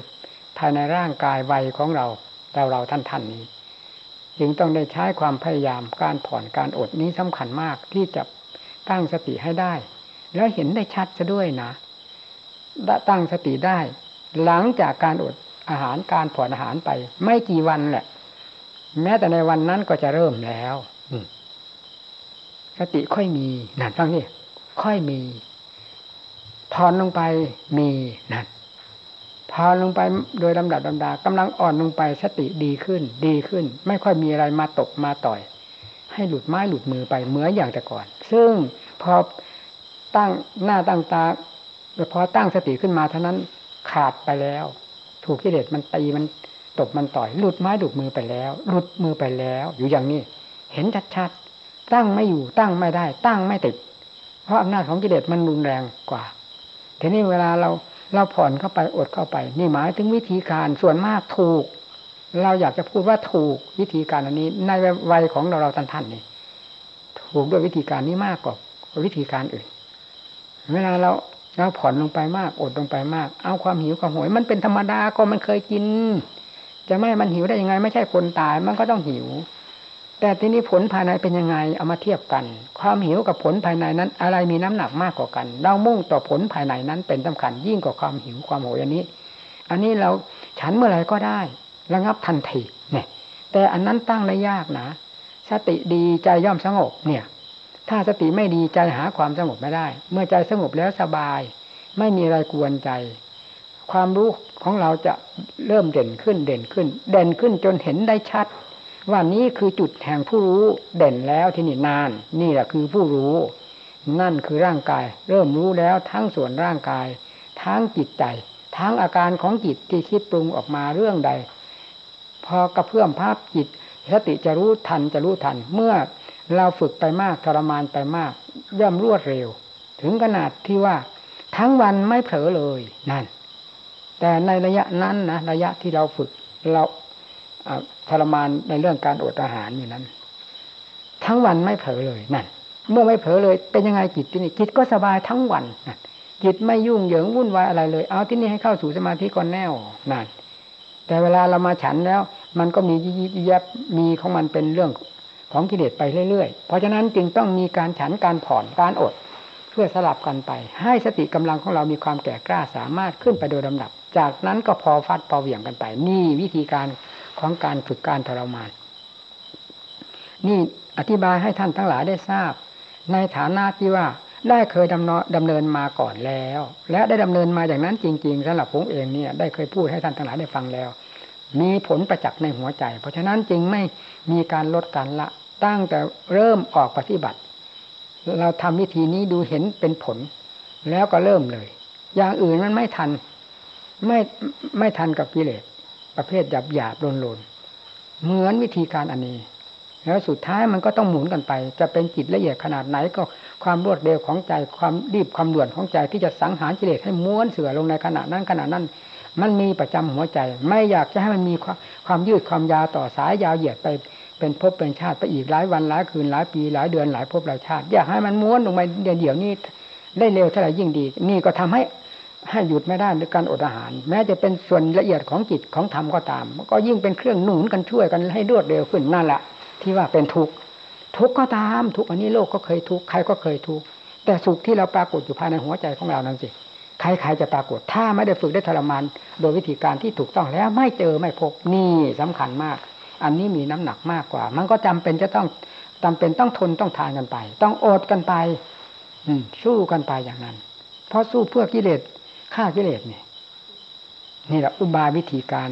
ภายในร่างกายวัยของเราเราเราท่านท่านนี้ จึงต้องได้ใช้ความพยายามการผ่อนการอดนี้สำคัญมากที่จะตั้งสติให้ได้ แล้วเห็นได้ชัดซะด้วยนะตั้งสติได้ หลังจากการอดอาหารการผ่อนอาหารไป ไม่กี่วันแหละ แม้แต่ในวันนั้นก็จะเริ่มแล้วสติค่อยมีนั่นฟังนี่ค่อยมีพรลงไปมีนั่นพรลงไปโดยลำดับลำดากำลังอ่อนลงไปสติดีขึ้น ดีขึ้น ไม่ค่อยมีอะไรมาตกมาต่อย ให้หลุดไม้หลุดมือไปเหมือนอย่างแต่ก่อน ซึ่งพอ ตั้งหน้าตั้งตาพอตั้งสติขึ้นมาเท่านั้นขาดไปแล้ว ถูกกิเลสมันตีมันตบมันต่อยหลุดไม้หลุดมือไปแล้วหลุดมือไปแล้ว อยู่อย่างนี้ เห็นชัดๆตั้งไม่อยู่ตั้งไม่ได้ ตั้งไม่ติด เพราะอำนาจของกิเลสมันรุนแรงกว่า ทีนี้เวลาเราเราผ่อนเข้าไปอดเข้าไป นี่หมายถึงวิธีการส่วนมากถูก เราอยากจะพูดว่าถูกวิธีการอันนี้ ในวัยของเราเราท่านท่านนี่ถูกด้วยวิธีการนี้มากกว่าวิธีการอื่น เวลาเราเราผ่อนลงไปมาก อดลงไปมาก เอาความหิวความโหยมันเป็นธรรมดาก็มันเคยกิน จะไม่มันหิวได้ยังไง ไม่ใช่คนตายมันก็ต้องหิว แต่ทีนี้ผลภายในเป็นยังไงเอามาเทียบกัน ความหิวกับผลภายในนั้น อะไรมีน้ำหนักมากกว่ากัน เรามุ่งต่อผลภายในนั้นเป็นสำคัญยิ่งกว่าความหิวความโหยอันนี้ อันนี้เราฉันเมื่อไหร่ก็ได้ ระงับทันทีเนี่ยแต่อันนั้นตั้งได้ยากนะสติดีใจย่อมสงบเนี่ย ถ้าสติไม่ดีใจหาความสงบไม่ได้ เมื่อใจสงบแล้วสบาย ไม่มีอะไรกวนใจ ความรู้ของเราจะเริ่มเด่นขึ้นเด่นขึ้น เด่นขึ้นจนเห็นได้ชัด ว่านี้คือจุดแห่งผู้รู้เด่นแล้วที่นี่นาน นี่แหละคือผู้รู้ นั่นคือร่างกาย เริ่มรู้แล้วทั้งส่วนร่างกาย ทั้งจิตใจ ทั้งอาการของจิตที่คิดปรุงออกมาเรื่องใด พอกระเพื่อมภาพจิตสติจะรู้ทันจะรู้ทันเมื่อ เราฝึกไปมากทรมานไปมาก ย่อมรวดเร็ว ถึงขนาดที่ว่าทั้งวันไม่เผลอเลยนั่น แต่ในระยะนั้นนะระยะที่เราฝึกเราทรมานในเรื่องการอดอาหารอยู่นั้น ทั้งวันไม่เผลอเลยนั่น เมื่อไม่เผลอเลยเป็นยังไงจิตที่นี่จิตก็สบายทั้งวันนั่นจิตไม่ยุ่งเหยิงวุ่นวายอะไรเลย เอาที่นี่ให้เข้าสู่สมาธิก่อนแน่วนั่นแต่เวลาเรามาฉันแล้ว มันก็มียิบยับมีของมันเป็นเรื่อง ของกิเลสไปเรื่อยๆ เพราะฉะนั้นจึงต้องมีการฉันการผ่อนการอด เพื่อสลับกันไป ให้สติกำลังของเรามีความแก่กล้าสามารถขึ้นไปโดยลำดับ จากนั้นก็พอฟัดพอเหวี่ยงกันไป นี่วิธีการของการฝึกการทรมาน นี่อธิบายให้ท่านทั้งหลายได้ทราบ ในฐานะที่ว่าได้เคยดำเนินดำเนินมาก่อนแล้ว และได้ดำเนินมาอย่างนั้นจริงๆสำหรับผมเองเนี่ยได้เคยพูดให้ท่านทั้งหลายได้ฟังแล้ว มีผลประจักษ์ในหัวใจ เพราะฉะนั้นจึงไม่มีการลดการละ ตั้งแต่เริ่มออกปฏิบัติ เราทำวิธีนี้ดูเห็นเป็นผล แล้วก็เริ่มเลย อย่างอื่นมันไม่ทัน ไม่ไม่ทันกับกิเลสประเภทหยาบหยาบโลนโลนเหมือนวิธีการอันนี้ แล้วสุดท้ายมันก็ต้องหมุนกันไป จะเป็นจิตละเอียดขนาดไหนก็ความรวดเร็วของใจความรีบความด่วนของใจที่จะสังหารกิเลสให้ม้วนเสือลงในขณะนั้นขณะนั้นมันมีประจำหัวใจ ไม่อยากจะให้มันมีความยืดความยาวต่อสายยาวเหยียดไป เป็นภพเป็นชาติไปอีกหลายวันหลายคืนหลายปีหลายเดือนหลายภพหลายชาติ อยากให้มันม้วนลงไปเดี๋ยวนี้ได้เร็วเท่าไหร่ยิ่งดี นี่ก็ทำให้ให้หยุดไม่ได้ในการอดอาหาร แม้จะเป็นส่วนละเอียดของจิตของธรรมก็ตาม ก็ยิ่งเป็นเครื่องหนุนกันช่วยกันให้รวดเร็วขึ้นนั่นแหละที่ว่าเป็นทุกข์ทุกข์ก็ตามทุกข์อันนี้โลกก็เคยทุกข์ใครก็เคยทุกข์แต่สุขที่เราปรากฏอยู่ภายในหัวใจของเรานั่นสิใครๆจะปรากฏถ้าไม่ได้ฝึกได้ทรมานโดยวิธีการที่ถูกต้องแล้วไม่เจอไม่พบนี่สำคัญมาก อันนี้มีน้ำหนักมากกว่า มันก็จำเป็นจะต้องจำเป็นต้องทนต้องทานกันไป ต้องอดกันไป อืสู้กันไปอย่างนั้น เพราะสู้เพื่อกิเลสฆ่ากิเลสนี่นี่แหละอุบายวิธีการ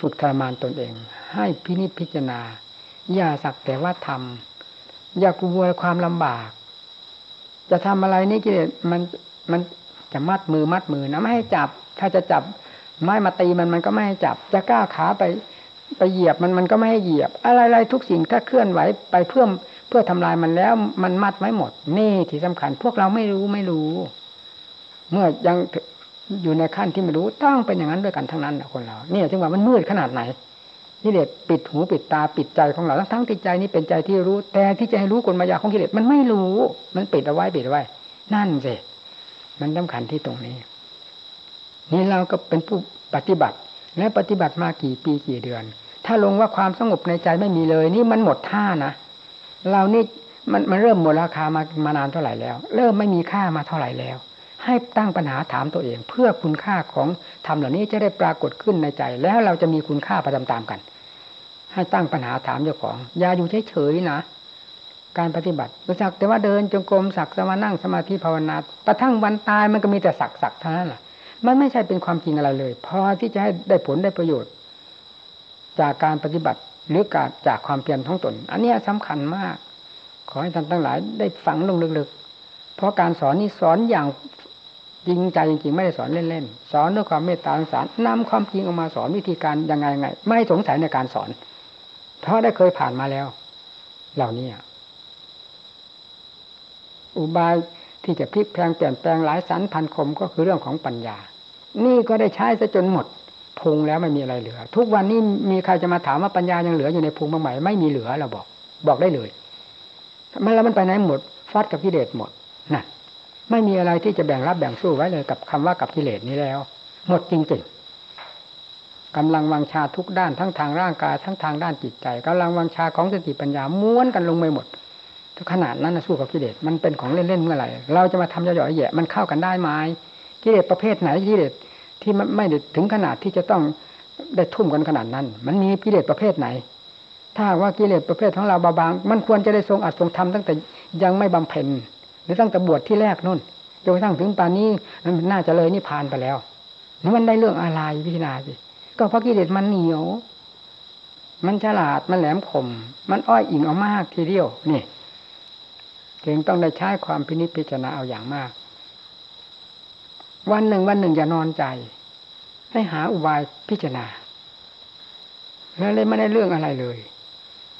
ฝึกทรมานตนเอง ให้พินิจพิจารณา อย่าสักแต่ว่าทำอย่ากลัวความลำบาก จะทำอะไรนี่กิเลสมันมันจะมัดมือมัดมือนะไม่ให้จับ ถ้าจะจับไม้มาตีมันมันก็ไม่ให้จับ จะก้าวขาไป ไปเหยียบมันมันก็ไม่ให้เหยียบ อะไรๆทุกสิ่งถ้าเคลื่อนไหวไปเพื่อเพื่อทำลายมันแล้ว มันมัดไว้หมด นี่ที่สำคัญ พวกเราไม่รู้ไม่รู้ เมื่อยังอยู่ในขั้นที่ไม่รู้ต้องเป็นอย่างนั้นด้วยกันทั้งนั้นคนเราเนี่ยถึงว่ามันมืดขนาดไหนนี่เด็ดปิดหูปิดตาปิดใจของเราทั้งทั้งติดใจนี้เป็นใจที่รู้ แต่ที่จะให้รู้กลมายาของกิเลสมันไม่รู้ มันปิดเอาไว้ปิดเอาไว้ นั่นสิมันสาคัญที่ตรงนี้ นี่เราก็เป็นผู้ปฏิบัติ และปฏิบัติมากี่ปีกี่เดือน ถ้าลงว่าความสงบในใจไม่มีเลย นี่มันหมดท่านะเรานี่มันมันเริ่มหมดราคามามานานเท่าไหร่แล้ว เริ่มไม่มีค่ามาเท่าไหร่แล้ว ให้ตั้งปัญหาถามตัวเอง เพื่อคุณค่าของทำเหล่านี้จะได้ปรากฏขึ้นในใจ แล้วเราจะมีคุณค่าไปตามๆกัน ให้ตั้งปัญหาถามเจ้าของ อย่าอยู่เฉยๆนะการปฏิบัติสักแต่ว่าเดินจงกรมสักสมานั่งสมาธิภาวนา กระทั่งวันตายมันก็มีแต่สักสักเท่านั้นแหละ มันไม่ใช่เป็นความจริงอะไรเลยพอที่จะให้ได้ผลได้ประโยชน์ จากการปฏิบัติหรือการจากความเพียรท้องตน อันนี้สำคัญมาก ขอให้ท่านทั้งหลายได้ฝังลงลึกๆ เพราะการสอนนี้สอนอย่างจริงใจจริงๆ ไม่ได้สอนเล่นๆ สอนด้วยความเมตตาสงสารนำความจริงออกมาสอนวิธีการยังไงไง ไม่สงสัยในการสอน เพราะได้เคยผ่านมาแล้ว เหล่านี้อุบายที่จะพลิกแปลงเปลี่ยนแปลงหลายสันพันคมก็คือเรื่องของปัญญา นี่ก็ได้ใช้ซะจนหมดพุงแล้วไม่มีอะไรเหลือ ทุกวันนี้มีใครจะมาถามว่าปัญญายังเหลืออยู่ในพุงบ้างไหมไม่มีเหลือเราบอก บอกได้เลยมันแล้วมันไปไหนหมดฟัดกับกิเลสหมดนั่นไม่มีอะไรที่จะแบ่งรับแบ่งสู้ไว้เลยกับคำว่ากับกิเลสนี้แล้ว หมดจริงๆกำลังวังชาทุกด้านทั้งทางร่างกายทั้งทางด้านจิตใจกำลังวังชาของสติปัญญาม้วนกันลงไปหมดขนาดนั้นนะสู้กับกิเลสมันเป็นของเล่นๆเมื่อไหร่เราจะมาทำย่อยๆแย่มันเข้ากันได้ไหม กิเลสประเภทไหนกิเลสที่มันไม่ถึงขนาดที่จะต้องได้ทุ่มกันขนาดนั้น มันมีกิเลสประเภทไหน ถ้าว่ากิเลสประเภทของเราเบาบาง มันควรจะได้ทรงอัดทรงทำตั้งแต่ยังไม่บำเพ็ญหรือตั้งแต่บวชที่แรกนู่นจนกระทั่งถึงปานนี้มันน่าจะเลยนิพพานไปแล้วนี่มันได้เรื่องอะไรพิจารณาสิก็เพราะกิเลสมันเหนียว มันฉลาดมันแหลมคมมันอ้อยอิงเอามากทีเดียวนี่จึงต้องได้ใช้ความพินิจพิจารณาเอาอย่างมาก วันหนึ่งวันหนึ่งอย่านอนใจ ให้หาอุบายพิจารณา แล้วเลยไม่ได้เรื่องอะไรเลย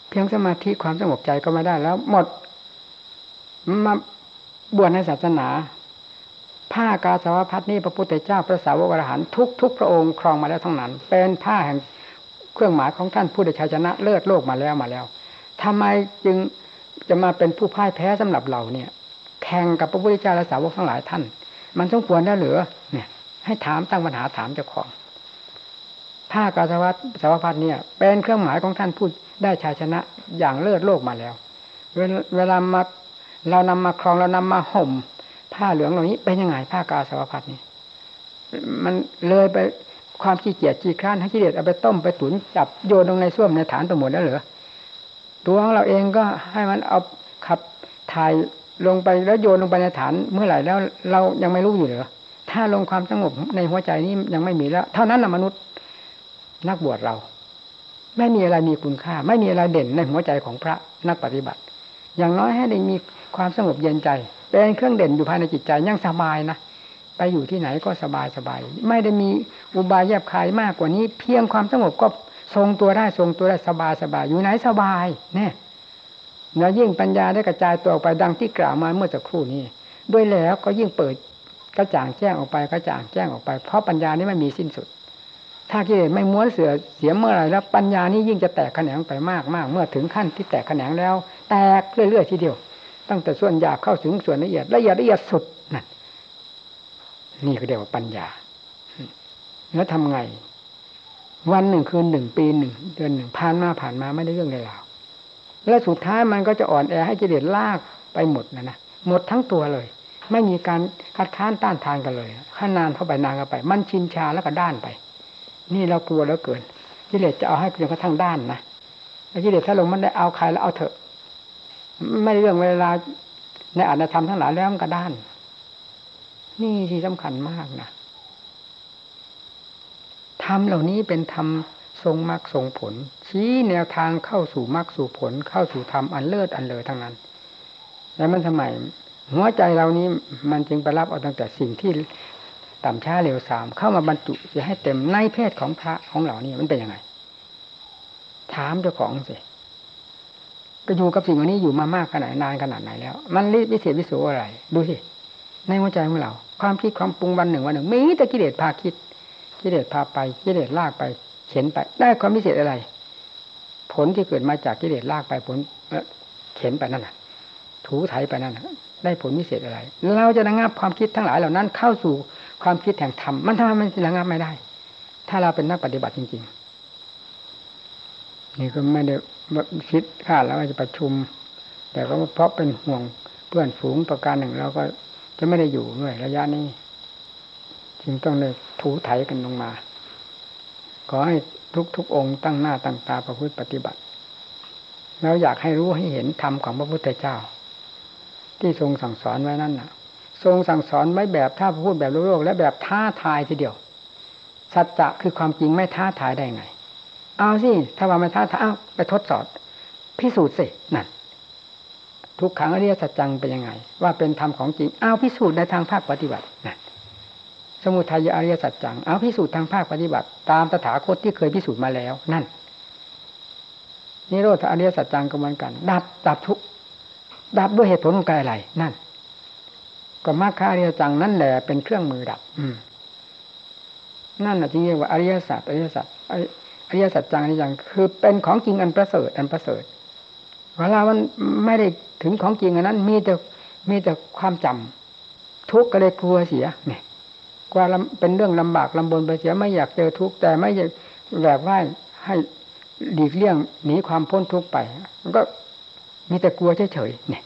เพียงสมาธิความสงบใจก็ไม่ได้แล้ว หมด มาบวชในศาสนา ผ้ากาสาวพัดนี้พระพุทธเจ้าพระสาวกอรหันทุกทุกพระองค์ครองมาแล้วทั้งนั้น เป็นผ้าแห่งเครื่องหมายของท่านผู้ได้ชัยชนะเลิศโลกมาแล้วมาแล้วทำไมจึงจะมาเป็นผู้พ่ายแพ้สำหรับเราเนี่ย แข่งกับพระพุทธเจ้าและสาวกทั้งหลายท่าน มันสมควรได้หรือเนี่ย ให้ถามตั้งปัญหาถามเจ้าของผ้ากาสวัตสาวพัดเนี่ย เป็นเครื่องหมายของท่านผู้ได้ชัยชนะอย่างเลิศโลกมาแล้ว เวลามาเรานำมาครองเรานำมาห่ม ผ้าเหลืองเหล่านี้เป็นยังไงผ้ากาสาวพัดนี่มันเลยไปความขี้เกียจขี้คร้านให้ขี้เดียดเอาไปต้มไปตุ๋นจับโยนลงในส้วมในฐานตัวหมดแล้วเหรอตัวของเราเองก็ให้มันเอาขับถ่าย ลงไปแล้วโยนลงไปในฐานเมื่อไหร่แล้วเรายังไม่รู้อยู่เหรอถ้าลงความสงบในหัวใจนี้ยังไม่มีแล้ว เท่านั้นนะมนุษย์นักบวชเรา ไม่มีอะไรมีคุณค่า ไม่มีอะไรเด่นในหัวใจของพระนักปฏิบัติ อย่างน้อยให้ได้มีความสงบเย็นใจเป็นเครื่องเด่นอยู่ภายในจิตใจยังสบายนะไปอยู่ที่ไหนก็สบายสบายไม่ได้มีอุบายแยบคายมากกว่านี้ เพียงความสงบก็ทรงตัวได้ทรงตัวได้สบายสบายอยู่ไหนสบายเนี่ย แล้วยิ่งปัญญาได้กระจายตัวออกไปดังที่กล่าวมาเมื่อสักครู่นี้ ด้วยแล้วก็ยิ่งเปิดกระจ่างแจ้งออกไปกระจ่างแจ้งออกไป เพราะปัญญานี้ไม่มีสิ้นสุด ถ้ากิเลสไม่ม้วนเสือเสียเมื่อไรแล้วปัญญานี้ยิ่งจะแตกแขนงไปมากมากเมื่อถึงขั้นที่แตกแขนงแล้ว แตกเรื่อยๆทีเดียว ตั้งแต่ส่วนหยาบเข้าถึงส่วนละเอียดละเอียดละเอียดสุดนั่นนี่คือเรียกว่าปัญญาแล้วทำไง วันหนึ่งคืนหนึ่งปีหนึ่งเดือนหนึ่งผ่านมาผ่านมาไม่ได้เรื่องเลยหราว แล้วสุดท้ายมันก็จะอ่อนแอให้กิเลสลากไปหมดนะนะหมดทั้งตัวเลย ไม่มีการคัดค้านต้านทานกันเลยข้านานเข้าไปนานเข้าไป มันชินชาแล้วก็ด้านไป นี่เรากลัวแล้วเกินกิเลสจะเอาให้จนกระทั่งด้านนะแล้วกิเลสถ้าลงมันได้เอาใครแล้วเอาเถอะ ไม่เรื่องเวลาในอัตธรรมทั้งหลายแล้วมันก็ด้าน นี่ที่สำคัญมากนะธรรมเหล่านี้เป็นธรรม ทรงมรรคทรงผล ชี้แนวทางเข้าสู่มรรคสู่ผล เข้าสู่ธรรมอันเลิศอันเลอทั้งนั้น แล้วมันทำไมหัวใจเรานี้มันจึงไปรับเอาตั้งแต่สิ่งที่ต่ำช้าเร็วสามเข้ามาบรรจุจะให้เต็มในเพศของพระของเหล่านี้มันเป็นยังไง ถามเจ้าของสิก็อยู่กับสิ่งเหล่านี้อยู่มามากขนาดนานขนาดไหนแล้ว มันรีบวิเศษวิโสอะไร ดูสิในหัวใจของเรา ความคิดความปรุงวันหนึ่งวันหนึ่งมีแต่กิเลสพาคิด กิเลสพาไปกิเลสลากไป เข็นไปได้ความพิเศษอะไร ผลที่เกิดมาจากกิเลสลากไปผลเข็นไปนั่นแหะถูไถไปนั่นได้ผลพิเศษอะไร เราจะระงับความคิดทั้งหลายเหล่านั้นเข้าสู่ความคิดแห่งธรรมมันทำไมมันระงับไม่ได้ ถ้าเราเป็นนักปฏิบัติจริง ๆ นี่ก็ไม่ได้คิดคาดแล้วว่าจะประชุม แต่ก็เพราะเป็นห่วงเพื่อนฝูงประการหนึ่งเราก็จะไม่ได้อยู่ด้วยระยะนี้ จึงต้องเลยถูไถกันลงมา ขอให้ทุกทุกองค์ตั้งหน้าตั้งตาประพฤติปฏิบัติ แล้วอยากให้รู้ให้เห็นธรรมของพระพุทธเจ้า ที่ทรงสั่งสอนไว้นั่นนะทรงสั่งสอนไว้แบบถ้าพูดแบบโลกและแบบท้าทายทีเดียว สัจจะคือความจริงไม่ท้าทายได้ไง เอาสิถ้าว่าไม่ท้าทายเอาไปทดสอบพิสูจน์สินั่นทุกขังอริยสัจจังเป็นยังไง ว่าเป็นธรรมของจริงเอาพิสูจน์ในทางภาคปฏิบัตินั่น สมุทัยอริยสัจจังเอาพิสูจน์ทางภาคปฏิบัติ ตามตถาคตที่เคยพิสูจน์มาแล้วนั่นนิโรธอริยสัจจังก็เหมือนกัน ดับดับทุกดับด้วยเหตุผลของกายอะไรนั่น ก็มรรคอริยจังนั่นแหละเป็นเครื่องมือดับ อืมนั่นแหละที่เรียกว่าอริยสัจอริยสัจอริยสัจจังอริยจังคือเป็นของจริงอันประเสริฐอันประเสริฐเวลามันไม่ได้ถึงของจริงอันนั้น มีแต่มีแต่ความจำทุกข์ก็เลยกลัวเสียเนี่ย ว่าเป็นเรื่องลำบากลำบนไปเสียไม่อยากเจอทุกข์แต่ไม่อยากแบบว่าให้หลีกเลี่ยงหนีความพ้นทุกข์ไป มันก็มีแต่กลัวเฉยๆเนี่ย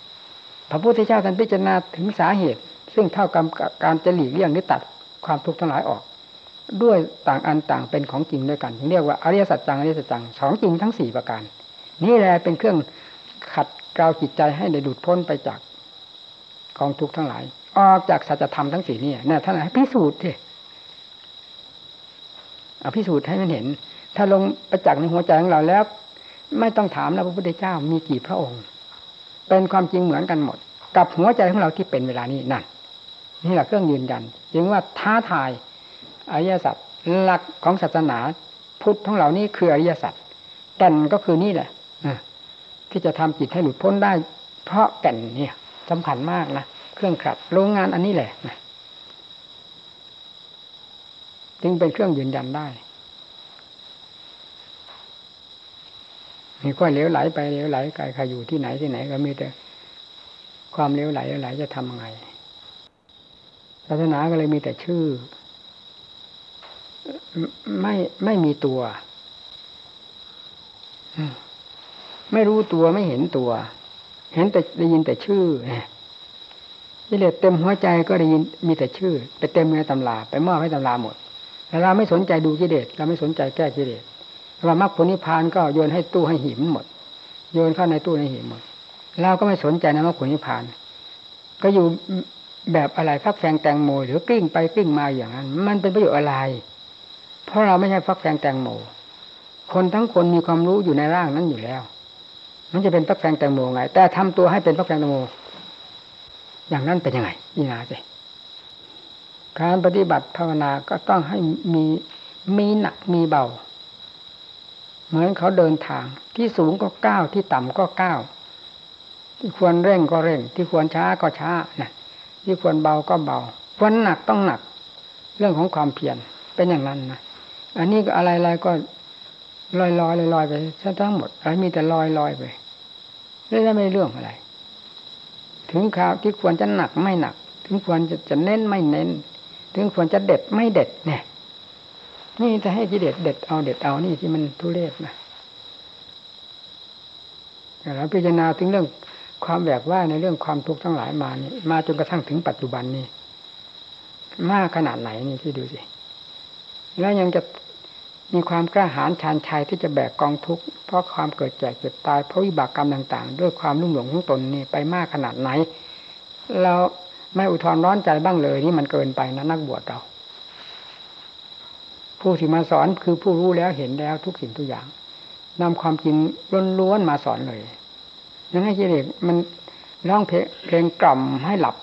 พระพุทธเจ้าท่านพิจารณาถึงสาเหตุ ซึ่งเท่ากับการจะหลีกเลี่ยงหรือตัดความทุกข์ทั้งหลายออก ด้วยต่างอันต่างเป็นของจริงด้วยกันเรียกว่าอริยสัจจังอริยสัจจังสองจริงทั้งสี่ประการ นี่แหละเป็นเครื่องขัดเกลาจิตใจให้ได้หลุดพ้นไปจากกองทุกข์ทั้งหลาย ออกจากสัจธรรมทั้งสี่นี่นี่ยท่านให้พิสูจน์ทีเอาพิสูจน์ให้มันเห็น ถ้าลงประจักษ์ในหัวใจของเราแล้ว ไม่ต้องถามแล้วพระพุทธเจ้ามีกี่พระองค์ เป็นความจริงเหมือนกันหมด กับหัวใจของเราที่เป็นเวลานี้นั่นนี่แหละเครื่องยืนยันจึงว่าท้าทายอริยสัจหลักของศาสนาพุทธของเรานี่คืออริยสัจแก่นก็คือนี่แหละที่จะทำจิตให้หลุดพ้นได้ เพราะแก่นเนี่ยสำคัญมากนะ เครื่องขัดโรงงานอันนี้แหละนะจึงเป็นเครื่องยืนยันได้มีค่อยเลี้ยวไหลไปเลี้ยวไหลไกลใครอยู่ที่ไหนที่ไหนก็มีแต่ ความเลี้ยวไหลเลี้ยวไหลจะทำยังไงศาสนาก็เลยมีแต่ชื่อ ไม่ไม่มีตัว ไม่รู้ตัวไม่เห็นตัว เห็นแต่ได้ยินแต่ชื่อ กิเลสเต็มหัวใจก็ได้ยินมีแต่ชื่อ ไปเต็มในตำราไปมอบให้ตำราหมดแต่เราไม่สนใจดูกิเลสเราไม่สนใจแก้กิเลสว่ามรรคผลนิพพานก็โยนให้ตู้ให้หิมหมด โยนเข้าในตู้ในหิมหมดเราก็ไม่สนใจนะมรรคผลนิพพาน ก็อยู่แบบอะไรฟักแฟงแตงโมหรือกลิ้งไปกลิ้งมาอย่างนั้น มันเป็นประโยชน์อะไร เพราะเราไม่ใช่ฟักแฟงแตงโมคนทั้งคนมีความรู้อยู่ในร่างนั้นอยู่แล้ว มันจะเป็นฟักแฟงแตงโมไง แต่ทำตัวให้เป็นฟักแฟงแตงโม อย่างนั้นเป็นยังไงนี่นาสิการปฏิบัติภาวนาก็ต้องให้มีมีหนักมีเบา เหมือนเขาเดินทางที่สูงก็ก้าวที่ต่ำก็ก้าวที่ควรเร่งก็เร่ง ที่ควรช้าก็ช้านะที่ควรเบาก็เบาควรหนักต้องหนัก เรื่องของความเพียรเป็นอย่างนั้นนะอันนี้ก็อะไรๆก็ลอยลอยลอยลอยไปทั้งหมดอะไรมีแต่ลอยลอยไปไม่ได้ไม่เรื่องอะไร ถึงคราวที่ควรจะหนักไม่หนัก ถึงควรจะจะเน้นไม่เน้น ถึงควรจะเด็ดไม่เด็ดเนี่ย นี่จะให้กิเลสเด็ดเอาเด็ดเอานี่ที่มันทุเรศนะเราพิจารณาถึงเรื่องความแบกว่าในเรื่องความทุกข์ทั้งหลายมานี่มาจนกระทั่งถึงปัจจุบันนี้มากขนาดไหนนี่ที่ดูสิแล้วยังจะ มีความกล้าหาญชาญชัยที่จะแบกกองทุกข์เพราะความเกิดแก่เจ็บตายเพราะวิบากกรรมต่างๆ ด้วยความรุ่มหลงของตนนี่ไปมากขนาดไหน เราไม่อุทธรร้อนใจบ้างเลย นี่มันเกินไปนะนักบวชเรา ผู้ที่มาสอนคือผู้รู้แล้วเห็นแล้วทุกสิ่งทุกอย่างนำความจริงล้วนๆมาสอนเลยยังให้กิเลสมันร้องเพลงเพลงกล่อมให้หลับ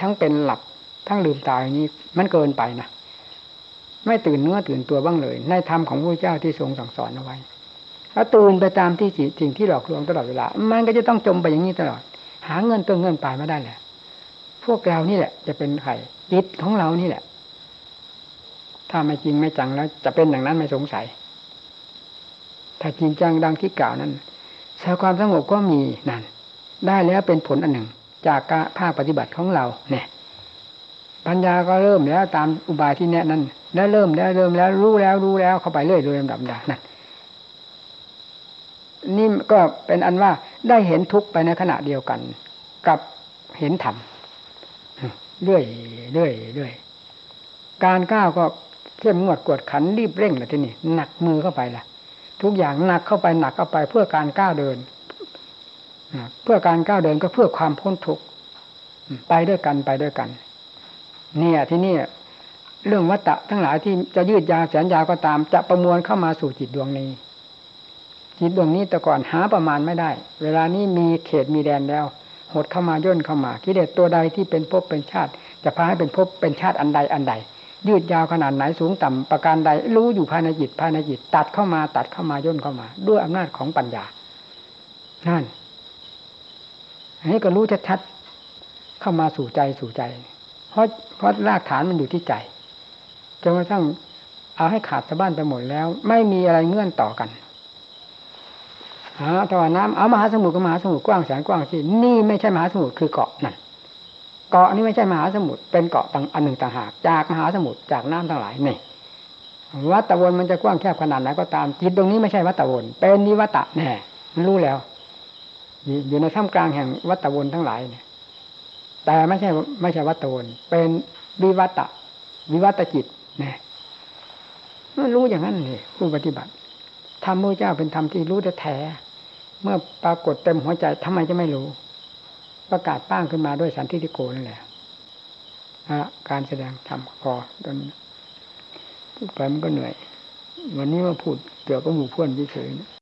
ทั้งเป็นหลับ ทั้งลืมตายนี้ มันเกินไปนะ ไม่ตื่นเนื้อตื่นตัวบ้างเลย ในธรรมของพระเจ้าที่ทรงสั่งสอนเอาไว้ถ้าตื่นไปตามที่สิ่งที่หลอกลวงตลอดเวลา มันก็จะต้องจมไปอย่างนี้ตลอด หาเงินตัวเงินปลายไม่ได้แหละ พวกเรานี่แหละ จะเป็นใครจิตของเรานี่แหละ ถ้าไม่จริงไม่จังแล้ว จะเป็นอย่างนั้นไม่สงสัย ถ้าจริงจังดังที่กล่าวนั้นสาความสงบก็มีนั่นได้แล้วเป็นผลอันหนึ่ง จากภาคปฏิบัติของเราเนี่ย ปัญญาก็เริ่มแล้วตามอุบายที่แนะนั้นแล้วเริ่มแล้วเริ่มแล้วรู้แล้วรู้แล้วเข้าไปเรื่อยโดยลำดับดานั่นนี่ก็เป็นอันว่าได้เห็นทุกไปในขณะเดียวกัน กับเห็นธรรมเรื่อยเรื่อยเรื่อยการก้าวก็เข้มงวดกวดขันรีบเร่งเลยทีนี้หนักมือเข้าไปละทุกอย่างหนักเข้าไปหนักเข้าไป เพื่อการก้าวเดินเพื่อการก้าวเดินก็เพื่อความพ้นทุกข์ไปด้วยกันไปด้วยกัน เนี่ย ที่นี่เรื่องวัตตะทั้งหลายที่จะยืดยาวแสนยาวก็ตาม จะประมวลเข้ามาสู่จิตดวงนี้ จิตดวงนี้แต่ก่อนหาประมาณไม่ได้ เวลานี้มีเขตมีแดนแล้ว หดเข้ามาย่นเข้ามากิเลสตัวใดที่เป็นภพเป็นชาติ จะพาให้เป็นภพเป็นชาติอันใดอันใด ยืดยาวขนาดไหนสูงต่ำประการใด รู้อยู่ภายในจิตภายในจิตตัดเข้ามาตัดเข้ามาย่นเข้ามา ด้วยอำนาจของปัญญานั่นอันนี้ก็รู้ชัดๆเข้ามาสู่ใจสู่ใจ เพราะเพราะรากฐานมันอยู่ที่ใจจนกระทั่งเอาให้ขาดสะบ้านไปหมดแล้ว ไม่มีอะไรเงื่อนต่อกันหาตะวันน้ำเอามหาสมุทรก็มหาสมุทรกว้างแสนกว้างที่นี่ไม่ใช่มหาสมุทรคือเกาะนั่นเกาะนี่ไม่ใช่มหาสมุทรเป็นเกาะต่างอันหนึ่งต่างหากจากมหาสมุทรจากน้ำทั้งหลายนี่วัตวนมันจะกว้างแคบขนาดไหนก็ตามจิตตรงนี้ไม่ใช่วัตวน เป็นนิวัตะแน่รู้แล้ว อยู่ในท่ามกลางแห่งวัตวนทั้งหลายเนี่ย แต่ไม่ใช่ไม่ใช่วัตวนเป็นวิวัตะ วิวัตจิตเนี่ยรู้อย่างนั้นนี่ผู้ปฏิบัติธรรมพระเจ้าเป็นธรรมที่รู้แท้เมื่อปรากฏเต็มหัวใจทำไมจะไม่รู้ ประกาศป้างขึ้นมาด้วยสันทิฏฐิโกนั่นแหละการแสดงธรรมพอตอนพูดไปมันก็เหนื่อย วันนี้มาพูดเกี่ยวกับหมู่เพื่อนเฉยๆ